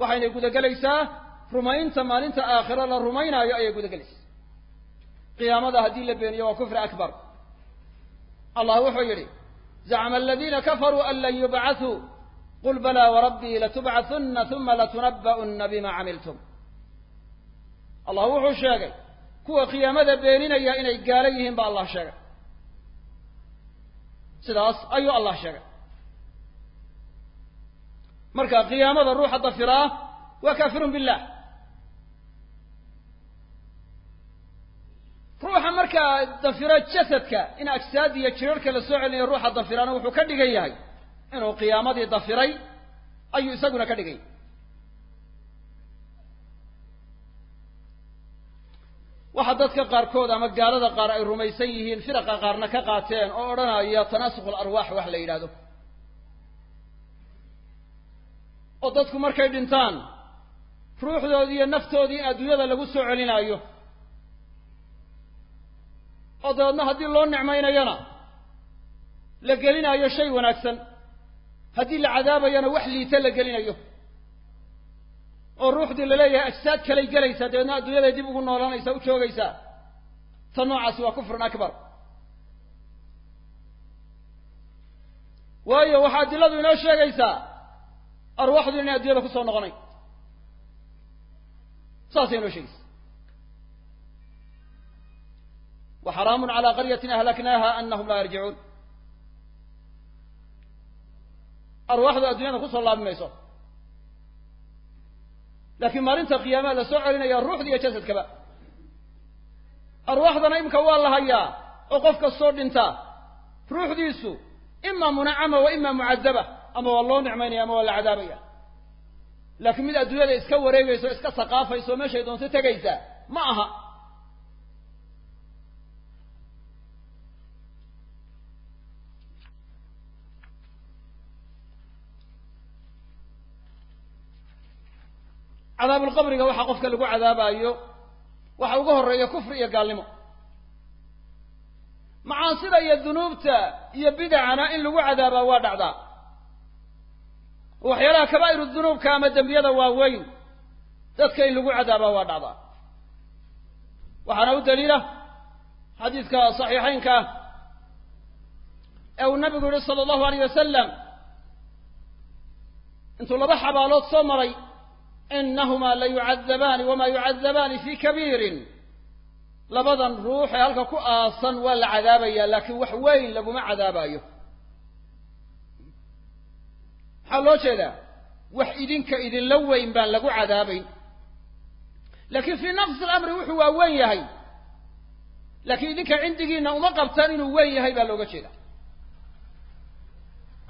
Waxaynay gudagelaysaa rumaynta maalinta aakhiro la rumaynaayo ayay gudagelaysaa. Qiyaamada haddii la beeniyo waa kufri akbar. Allah wuxuu yidhi zacma aladiina kafaruu an lan yubcathuu qul balaa warabbii latubcahunna uma latunabba'unna bima camiltum allah wuxuu sheegay kuwa qiyaamada beeninaya inay gaalo yihiin ba allah sheegay sidaas ayuu allah sheegay marka qiyaamada ruuxa dafiraa waa kaafirun billah ruuxa markaa dafiro jasadka in ajsaad iyo jirarhka la soo celinayo ruuxa dafiraana wuxuu ka dhigan yahay inuu qiyaamadii dafiray ayuu isaguna ka dhigay. Waxa dadka qaarkood ama gaalada qaar ay rumaysan yihiin firaqa qaarna ka qaateen oo odhanaya tanaasukh alarwaax wax la yidhaahdo. Oo dadku markay dhintaan ruuxdoodii iyo naftoodii in adduunyada lagu soo celinaayo. Oo dabeedna haddii loo nicmaynayana la gelinaayo shay wanaagsan haddii la cadaabayana wax liita la gelinayo. Oo ruuxdii la leeyahay ajsaad kalay gelaysaa dabeedna adduunyaday dib ugu noolanaysaa u joogaysaa ta noocaasi waa kufrun akbar. Waayo waxaa adiladu inoo sheegaysaa arwaaxdu inay addunyada ku soo noqonayn saasay inoo sheegaysaa wa xaraamun calaa qaryatin ahlaknaaha anahum laa yarjicuun arwaaxdu addunyada ku soo laabi mayso laakiin maalinta qiyaamaha la soo celinaya ruuxda iyo jasadkaba. Arwaaxdana imika waa la hayaa oo qof kastoo dhintaa ruuxdiisu ima munacama wa ima mucadaba ama waa loo nicmaynaya ama waa la cadaabaya laakiin mid adduunyada iska wareegaysa o iska saqaafaysa oo meeshay doonto tegaysa ma aha cadaabulqabriga waxaa qofka lagu cadaabayo waxa uga horreeya kufri iyo gaalnimo. Macaasida iyo dunuubta iyo bidacana in lagu cadaabaa waa dhacdaa. Waxyaalaha kabaa'iru dunuubka ama dembiyada waaweyn dadka in lagu cadaabaa waa dhacdaa. Waxaana u daliila xadiidka saxiixaynka ee uu nabigu yihi sala allahu alayh wasalam intuu laba xabaalood soo maray inahumaa la yucadabaani wamaa yucadabaani fi kabiirin labadan ruux ee halka ku aasan waa la cadaabayaa laakiin wax weyn laguma cadaabayo maxaa loo jeedaa wax idinka idinla weyn baan lagu cadaabayn laakiin fii nafsi alamri wuxuu waa weyn yahay laakiin idinka cindigiina uma qabtaan inuu weyn yahay baa looga jeeda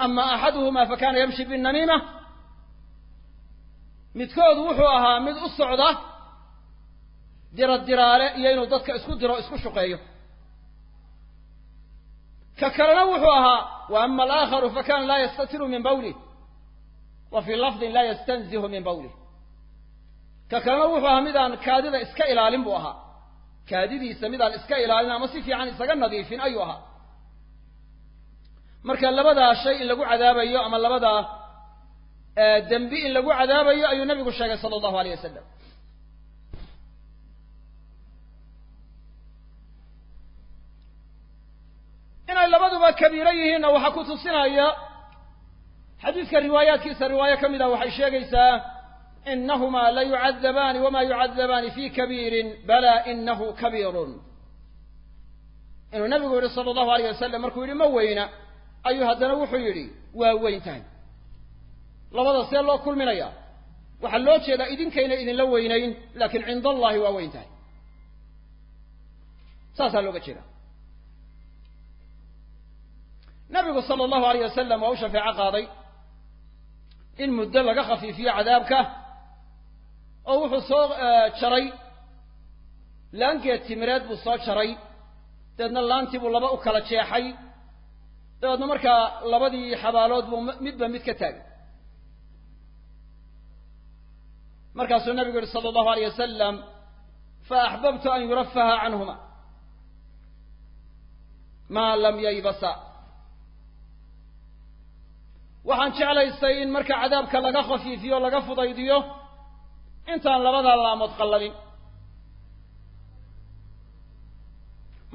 ama axaduhuma fakana yamshi binamiima midkood wuxuu ahaa mid u socda dira diraale iyo inuu dadka isku diro isku shuqeeyo. Ka kalena wuxuu ahaa wa ama alaakharu fakana laa yastatiru min bawlih wa fii lafdin laa yastanzihu min bawlih ka kalena wuxuu ahaa midaan kaadida iska ilaalin buu ahaa. Kaadidiisa midaan iska ilaalin ama si fiican isaga nadiifin ayuu ahaa. Marka labadaa shay in lagu cadaabayo ama labadaa dembi in lagu cadaabayo ayuu nabigu sheegay sala allahu alayh wasalam inay labaduba kabiiro yihiinna waxaa ku tusinaya xadiidka riwaayaadkiisa riwaayo ka mid ah waxay sheegaysaa inahumaa la yucadabaani wama yucadabaani fi kabiirin bala inahu kabiirun. Inuu nabigu yihi sala allahu alayh wasalam markuu yidhi ma weyna. Ayuu haddana wuxuu yidhi waa weyn tahay labada see loo kulminaya. Waxaa loo jeedaa idinkayna idinla weynayn laakiin cinda allahi waa weyn tahay. Saasaa looga jeeda. Nabigu sala allahu alayh wasalam waa u shafeeco qaaday in muddo laga khafiifiyo cadaabka oo wuxuu soo jaray. Laangeed timireed buu soo jaray. Dabeedna laantii buu laba u kala jeexay. Dabeedna markaa labadii xabaalood buu midba mid ka taagay markaasuu nabigu yihi sala allahu alayh wasalam faaxbabtu an yurafaha canhuma. Maa lam yaybasa. Waxaan jeclaystay in marka cadaabka laga khafiifiyo laga fudaydiyo intaan labadaa laamood qalladin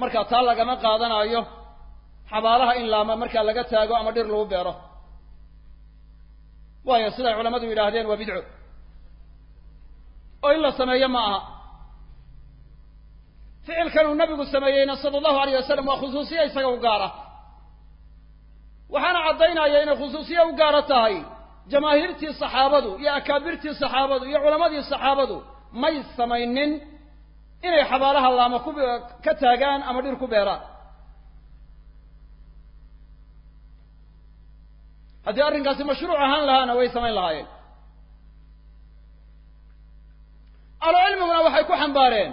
marka taa lagama qaadanaayo xabaalaha in laama markaa laga taago ama dhir lagu beero. Waayo siday culammadu yidhaahdeen waa bidco oo in la sameeyo ma aha. Ficilkan uu nabigu sameeyeyna sala allahu alayh wasalam waa khusuusiye isaga u gaara. Waxaana caddaynaya inay khusuusiye u gaaro tahay jamaahiirtii saxaabadu iyo akaabirtii saxaabadu iyo culammadii saxaabadu may samaynin inay xabaalaha laama ku ka taagaan ama dhir ku beeraan. Haddii arrinkaasi mashruuc ahaan lahaana way samayn lahaayeen ahlucilmiguna waxay ku xambaareen.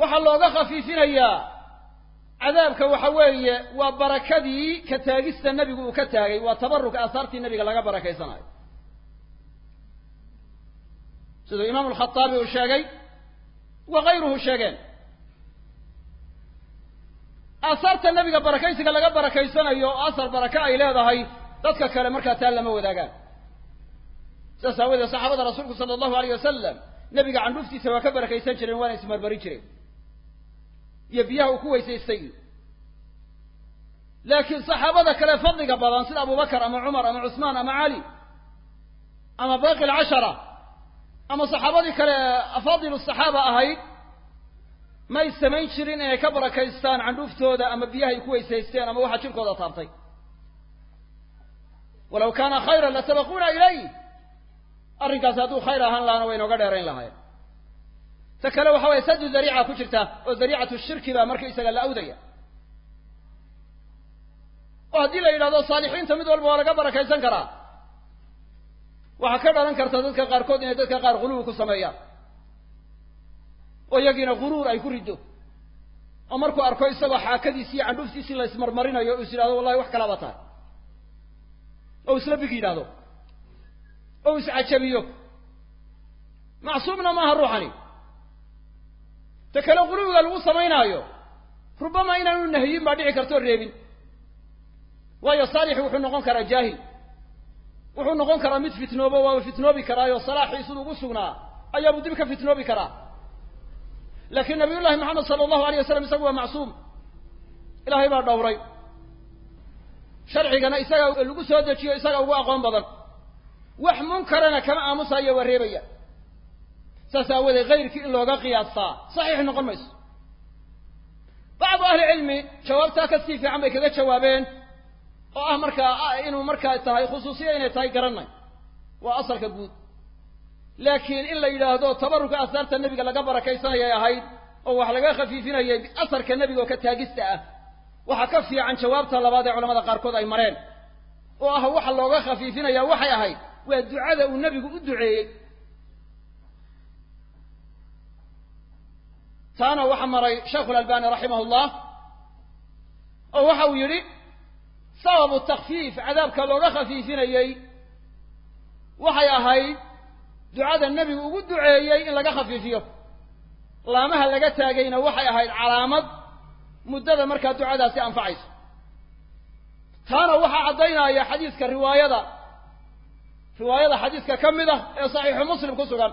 Waxaa looga khafiifinayaa cadaabka waxa weeye waa barakadii ka taagista nebigu uu ka taagay waa tabaruka aasaartii nebiga laga barakaysanayo. Siduu imaamu alkhaaabi uu sheegay wa kayruhu sheegeen. Aasaarta nebiga barakaysiga laga barakaysanayo oo asar baraka ay leedahay dadka kale markaa taa lama wadaagaan sidaas aawadeed saxaabada rasuulku sala allahu alayh wasalam nebiga candhuuftiisa waa ka barakaysan jireen waana ismarmarin jireen. Iyo biyaha uu ku weysaystay. Laakiin saxaabada kale fadliga badan sida abubakar ama cumar ama cusmaan ama cali ama baaqi alcashara ama saxaabadii kale afaadilu saxaaba ahayd may samayn jirin inay ka barakaystaan candhuuftooda ama biyahay ku weysaysteen ama waxa jirkooda taabtay. Walaw kaana khayran latabaquuna ilayh arrinkaasi hadduu khayr ahaan lahaana way inooga dheerayn lahaayeen. Ta kale waxa weye sadu dariica ku jirta oo dariicatu shirki baa markaysaga la awdaya. Oo haddii la yidhahdo saalixiinta mid walba waa laga barakaysan karaa. Waxaa ka dhalan karta dadka qaarkood inay dadka qaar guluwi ku sameeyaan. Oo iyagiina guruur ay ku riddo. Oo markuu arko isagoo xaakadiisi candhuftiisii la ismarmarinayo o is yidhahdo wallahi wax kalaaba tahay. Oo isla big yidhahdo oo iscajabiyo macsuumna maaha ruuxani. Ta kale guluwiga lagu samaynaayo rubama inaanu nahiyin baa dhici kartoo reebin. Waayo saalix wuxuu noqon karaa jaahil. Wuxuu noqon karaa mid fitnoobo waaba fitnoobi karaayo salaaxii siduu ugu sugnaa ayaabuu dib ka fitnoobi karaa. Laakiin nabiyullahi maxamed sala allahu alay wasalam isagu waa macsuum. Ilaahay baa dhowray. Sharcigana isaga lagu soo dejiyo isaga ugu aqoon badan wax munkarana kama aamusayo waa reebaya saas aawadeed kayrkii in looga qiyaastaa saxiix noqon mayso. Bacdu ahli cilmi jawaabtaa ka sii fiican bay kaga jawaabeen oo ah markaa inuu markaa tahay khusuusiya inay tahay garanay waa asalka guud. Laakiin in la yidhaahdo tabaruka asaarta nebiga laga barakaysanayay ahayd oo wax laga khafiifinayay asarka nebiga oo ka taagista ah waxaa ka fiican jawaabta labaad ee culamada qaarkood ay mareen. Oo ah waxa looga khafiifinaya waxay ahayd waa ducada uu nebigu u duceeyey. Taana waxa maray sheikhu lalbani raximah llah oo waxa uu yidhi sababu takfiif cadaabka looga khafiifinayey waxay ahayd ducada nebigu ugu duceeyey in laga khafiifiyo. Laamaha laga taagayna waxay ahayd calaamad muddada markaa ducadaasi anfacayso. Taana waxaa caddaynaya xadiiska riwaayada riwaayada xadiiska ka mid ah ee saxiixu muslim ku sugan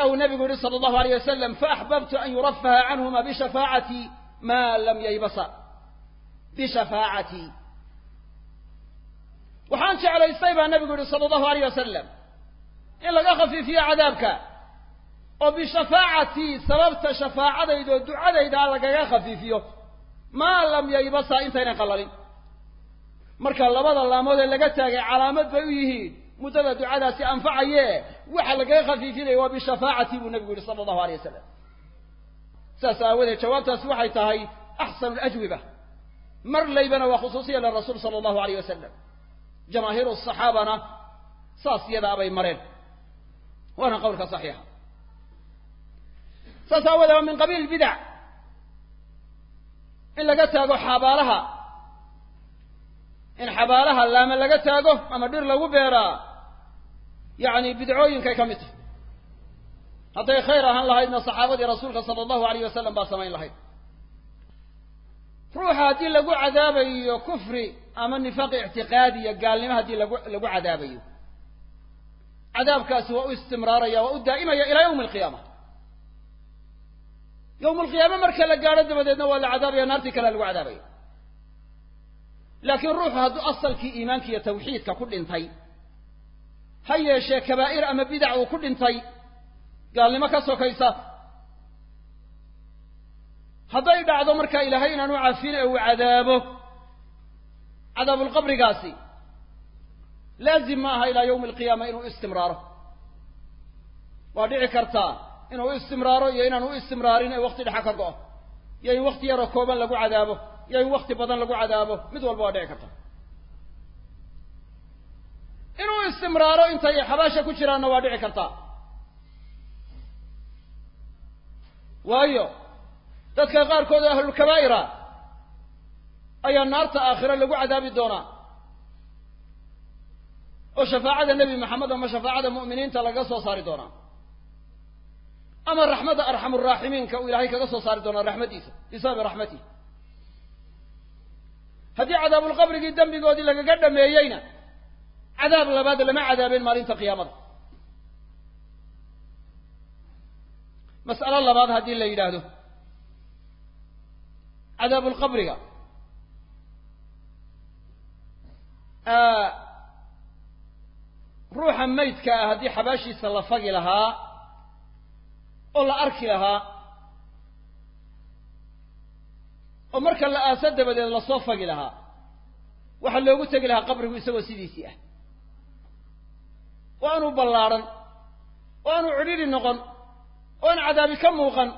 ee uu nebigu yihi sala allahu alayh wasalam faaxbabtu an yurafaha canhuma bishafaacatii maa lam yaybasa bishafaacatii waxaan jeclaystay baa nebigu yihi sala allahu alayh wasalam in laga khafiifiyo cadaabka oo bishafaacatii sababta shafaacadayda ducadaydaa lagaga khafiifiyo maa lam yaybasa intaynan qallalin. Marka labada laamood ee laga taagay calaamad bay u yihiin muddada ducadaasi anfacaye waxa lagaga khafiifinaya waa bishafaacatii buu nebigu yihi sala allahu alay wasalam saas aawadeed jawaabtaasi waxay tahay axsanu alajwiba mar laybana waa khusuusiya lirasuul sala allahu alayh wasalam jamaahiiru saxaabana saas iyadaa bay mareen. Waana qowlka saxiixa. Saas aawadeed waa min qabiil bidac in laga taago xabaalaha in xabaalaha laama laga taago ama dhir lagu beeraa yacni bidcooyinkay ka mid tahay. Hadday khayr ahaan lahaydna saxaabadii rasuulka sala allahu alayh wasalam baa samayn lahayd. Ruuxa haddii lagu cadaabayo kufri ama nifaaq ictiqaadiya gaalnimo haddii lagu lagu cadaabayo cadaabkaasi waa u istimraaraya waa u daa'imaya ilaa yawmi alqiyaama yawma alqiyaame marka la gaadho dabadeedna waa la cadaabaya naartii kalea lagu cadaabaya laakiin ruuxu hadduu asalkii iimaanka iyo tawxiidka ku dhintay ha yeeshee kabaa'ir ama bidac uu ku dhintay gaalnimo ka sokaysa. Hadday dhacdo markaa ilaahay inaanu cafin ee uu cadaabo. Cadaabulqabrigaasi laazim ma aha ilaa yawmi alqiyaama inuu istimraaro. Waa dhici kartaa inuu istimraaro iyo inaan u istimraarin ee wakti dhexa ka go'o iyo in wakti yaroo kooban lagu cadaabo iyo in wakti badan lagu cadaabo. Mid walba waa dhici karta inuu istimraaro intay xabaasha ku jiraanna waa dhici kartaa. Waayo dadka qaarkood oo ahlulkabaa'ira ayaa naarta aakhira lagu cadaabi doonaa. Oo shafaacada nebi maxamed ama shafaacada mu'miniinta lagaga soo saari doonaa. Ama raxmadda arxamuraaximiinka uu ilaahay kaga soo saari doonaa raxmaddiisa bisababi raxmatihi haddii cadaabulqabrigii dembigoodii lagaga dhameeyeyna cadaab labaad lama cadaabeen maalinta qiyaamada. Mas'alo labaad haddii la yidhaahdo. Cadaabulqabriga ruuxa maydka ah haddii xabaashiisa la fagi lahaa oo la arki lahaa oo marka la aaso dabadeed la soo fagi lahaa waxaa loogu tegi lahaa qabrigu isagoo sidiisii ah oo aanu ballaadhan oo aanu cidhidhi noqon oo aan cadaabi ka muuqan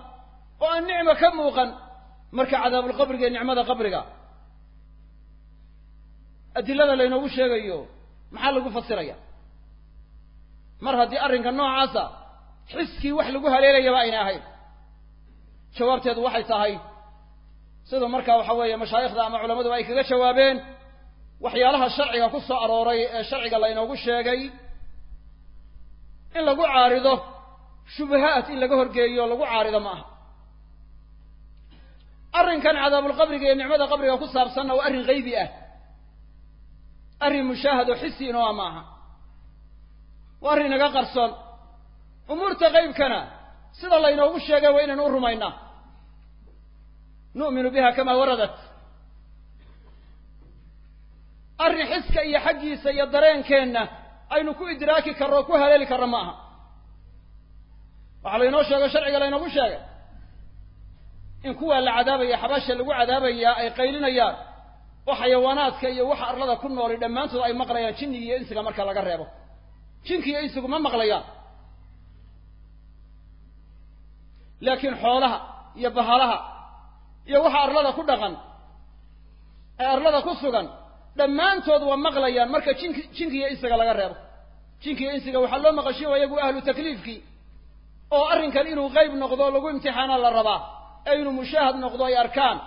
oo aan nicmo ka muuqan. Marka cadaabulqabriga iyo nicmada qabriga adilada laynoogu sheegayo maxaa lagu fasiraya? Mar haddii arrinka noocaasa xiskii wax lagu haleelayaba aynay ahayn. Jawaabteedu waxay tahay sida markaa waxa weeye mashaayikhda ama culammadu ay kaga jawaabeen waxyaalaha sharciga ku soo arooray ee sharciga laynoogu sheegay in lagu caarido shubahaat in laga horgeeyo lagu caarido ma aha. Arrinkan cadaabulqabriga iyo nicmada qabriga ku saabsanna waa arrin haybi ah. Arrin mushaahad oo xisi inoo ah ma aha. Waa arrin inaga qarsoon. Umuurta qaybkana sida laynoogu sheegay waa inaynu u rumaynaa nu'minu biha kamaa waradat. Arrin xiska iyo xaggiisa iyo dareenkeenna aynu ku idraaki karro oo ku haleeli karro ma aha. Waxaa laynoo sheego sharciga laynoogu sheegay in kuwaa la cadaabaya xabaasha lagu cadaabayaa ay qaylinayaan oo xayawaanaadka iyo waxa arlada ku nooli dhammaantood ay maqlayaan jinniga iyo insiga marka laga reebo. Jinki iyo insigu ma maqlayaan. Laakiin xoolaha iyo bahalaha iyo waxa arlada ku dhaqan ee arlada ku sugan dhammaantood waa maqlayaan marka jink jinki iyo insiga laga reebo. Jinki iyo insiga waxaa loo maqashiyo iyagu ahlu takliifkii oo arrinkan inuu qayb noqdo lagu imtixaana la rabaa. Ee inuu mushaahad noqdo ay arkaan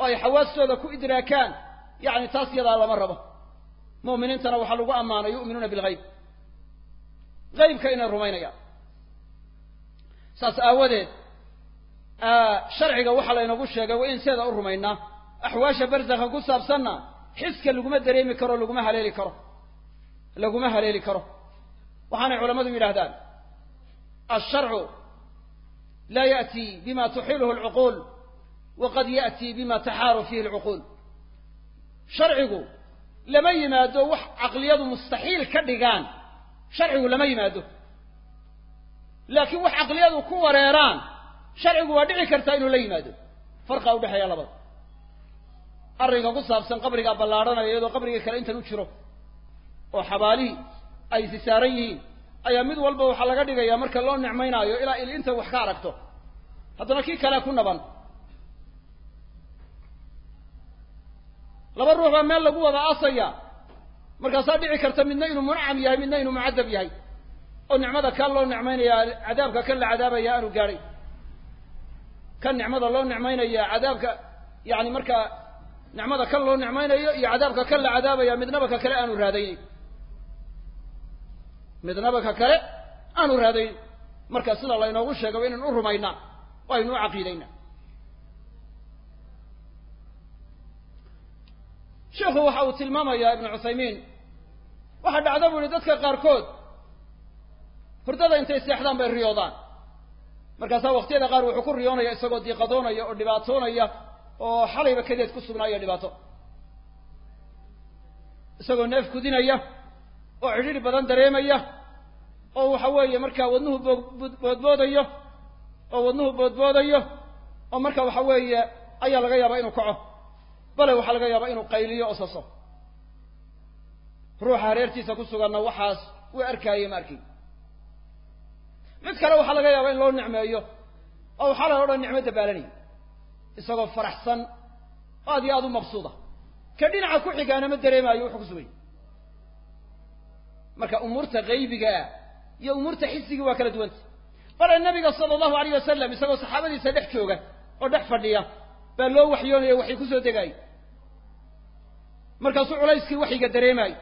oo ay xawaastooda ku idraakaan. Yacni taas yadaa lama rabo. Mu'miniintana waxaa lagu ammaanay yu'minuuna bilghayb haybka inay rumaynayaan. Saas aawadeed sharciga waxaa laynagu sheegay waa in sideeda u rumaynaa. Axwaasha barzakha ku saabsanna xiska laguma dareemi karo laguma haleeli karo laguma haleeli karo. Waxaanay culammadu yidhahdaan alsharcu laa ya'ti bima tuxiluhu alcuquul waqad ya'ti bima taxaaru fihi alcuquul. Sharcigu lama yimaado wax caqliyadu mustaxiil ka dhigaan. Sharcigu lama yimaado. Laakiin wax caqliyadu ku wareeraan sharcigu waa dhici kartaa inuu la yimaado. Farqaa udhexeeya labada arrinka ku saabsan qabrigaa ballaadhanaya iyadoo qabrigii kale intan u jiro oo xabaalihii ay isi saaran yihiin ayaa mid walba waxaa laga dhigayaa marka loo nicmaynaayo ilaa il inta wax ka aragto. Haddana kii kalea ku naban. Laba ruux baa meel lagu wada aasaya markaasaa dhici karta midna inuu muncam yahay midna inuu mucadab yahay. Oo nicmada kan loo nicmaynaya cadaabka kan la cadaabaya aanu gaadhay. Kan nicmada loo nicmaynaya cadaabka yani markaa nicmada kan loo nicmaynayo iyo cadaabka kan la cadaabaya midnaba ka kale aanu raadaynin. Midnaba ka kale aanu raadayn marka sida laynoogu sheegay waa inaan u rumaynaa o aynu u caqiidaynaa. Sheikhu waxa uu tilmaamayaa ibnu cuthaymiin waxaa dhacda bu ihi dadka qaarkood hurdada intay seexdaan bay riyoodaan. Markaasaa waqtiyada qaar wuxuu ku riyoonaya isagoo diiqadoonaya oo dhibaatoonaya oo xalayba kadeed ku sugnaayo dhibaato. Isagoo neef kudinaya oo cidhiri badan dareemaya oo waxa weeye markaa wadnuhu boodboodayo oo wadnuhu boodboodayo oo marka waxa weeye ayaa laga yaabaa inuu kaco. Bale waxaa laga yaabaa inuu qayliyo oo saso. Ruuxa hareertiisa ku suganna waxaas uu arkaaye ma arkin. Mid kale waxaa laga yaabaa in loo nicmeeyo oo waxaa la odhan nicmo dabaalanaya isagoo faraxsan aad iyo aada u maqsuuda ka dhinaca ku xigaana ma dareemaayo wuxuu ku suganya marka umuurta qaybigaa iyo umuurta xisigii waa kala duwanta bale nabiga sala allahu alayh wasalam isagoo saxaabadiisa dhex jooga oo dhex fadhiya baa loo waxyoonaya waxay ku soo degaayo markaasuu culayskii waxyiga dareemaayo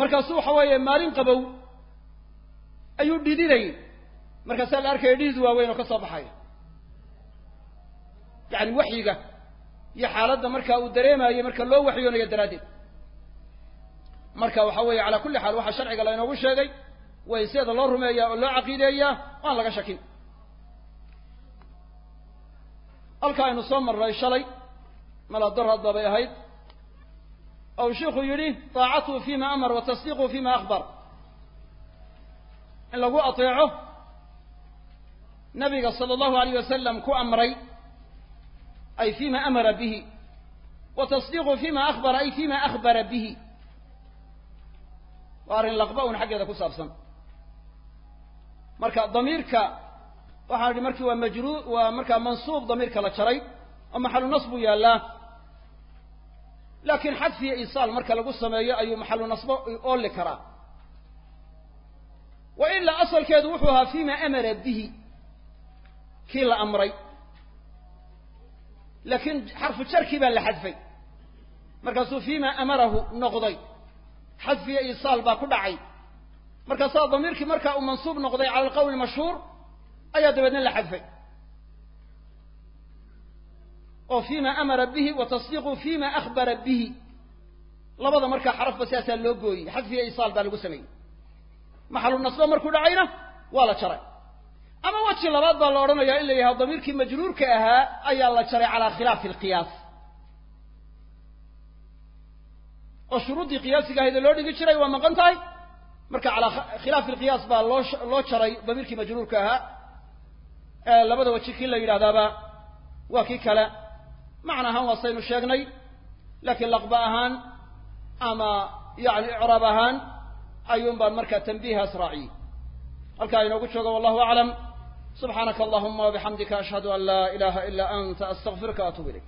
markaasuu waxa weeye maalin qabow ayuu dhidinayay markaasaa la arkaya dhidid waaweyn oo ka soo baxaya yacani waxyiga iyo xaaladda markaa uu dareemaayey marka loo waxyoonayo daraaddeed. Marka waxa weeye calaa kulli xaal waxaa sharciga laynoogu sheegay sideeda loo rumeeyaa oo loo caqiideeyaa aan laga shakin. Halka aynu soo marray shalay maladarhadba bay ahayd ou shiiku yidhi taacatuhu fima amar wa tasdiiquhu fima akbar in lagu ateeco nabiga sala allahu alayh wasalam ku amray ay fima amara bihi wa tasdiiquhu fima akbara ay fima akbara bihi waa arrin laqba un xaggeeda ku saabsan marka damiirka waxaan idhi markii waa majruu waa markaa mansuub damiirka la jaray oo maxalu nasbu yaallaa laakiin xadfi iyo isaal marka lagu sameeyo ayuu maxalu nasbo ooli karaa wa ilaa asalkeedu wuxuu ahaa fima amara bihi kii la amray laakiin xarfu jarkii baa la xadfay. Markaasuu fima amarahu noqday. Xadfi iyo isaal baa ku dhacay. Markaasaa damiirkii markaa uu mansuub noqday cala alqawli mashhuur ayaa dabeedna la xadfay. Oo fima amara bihi wa tasdiiqu fima akhbara bihi. Labada markaa xarafba sidaasaa loo gooyey. Xadfi iyo isaal baa lagu sameeyey. Maxalu nasbo markuu dhacayna waa la jaray ama weji labaad baa la odhanayaa in la yidhaha damiirkii majruurka ahaa ayaa la jaray calaa khilaafi alqiyaas. Oo shuruuddii qiyaasiga ahayd ee loo dhigi jiray waa maqan tahay? Marka calaa khilaafi alqiyaas baa loo loo jaray damiirkii majruurka ahaa labada weji kii la yidhahdaaba waa kii kale. Macna ahaan waa saynu sheegnay laakiin laqba ahaan ama yani icraab ahaan ayuun baan markaa tanbiihaas raaciyey halkaa inoogu joogo wallahu aclam subxaanaka allahuma wabixamdika ashhadu an laa ilaha ila anta astaqfiruka atuub ilayk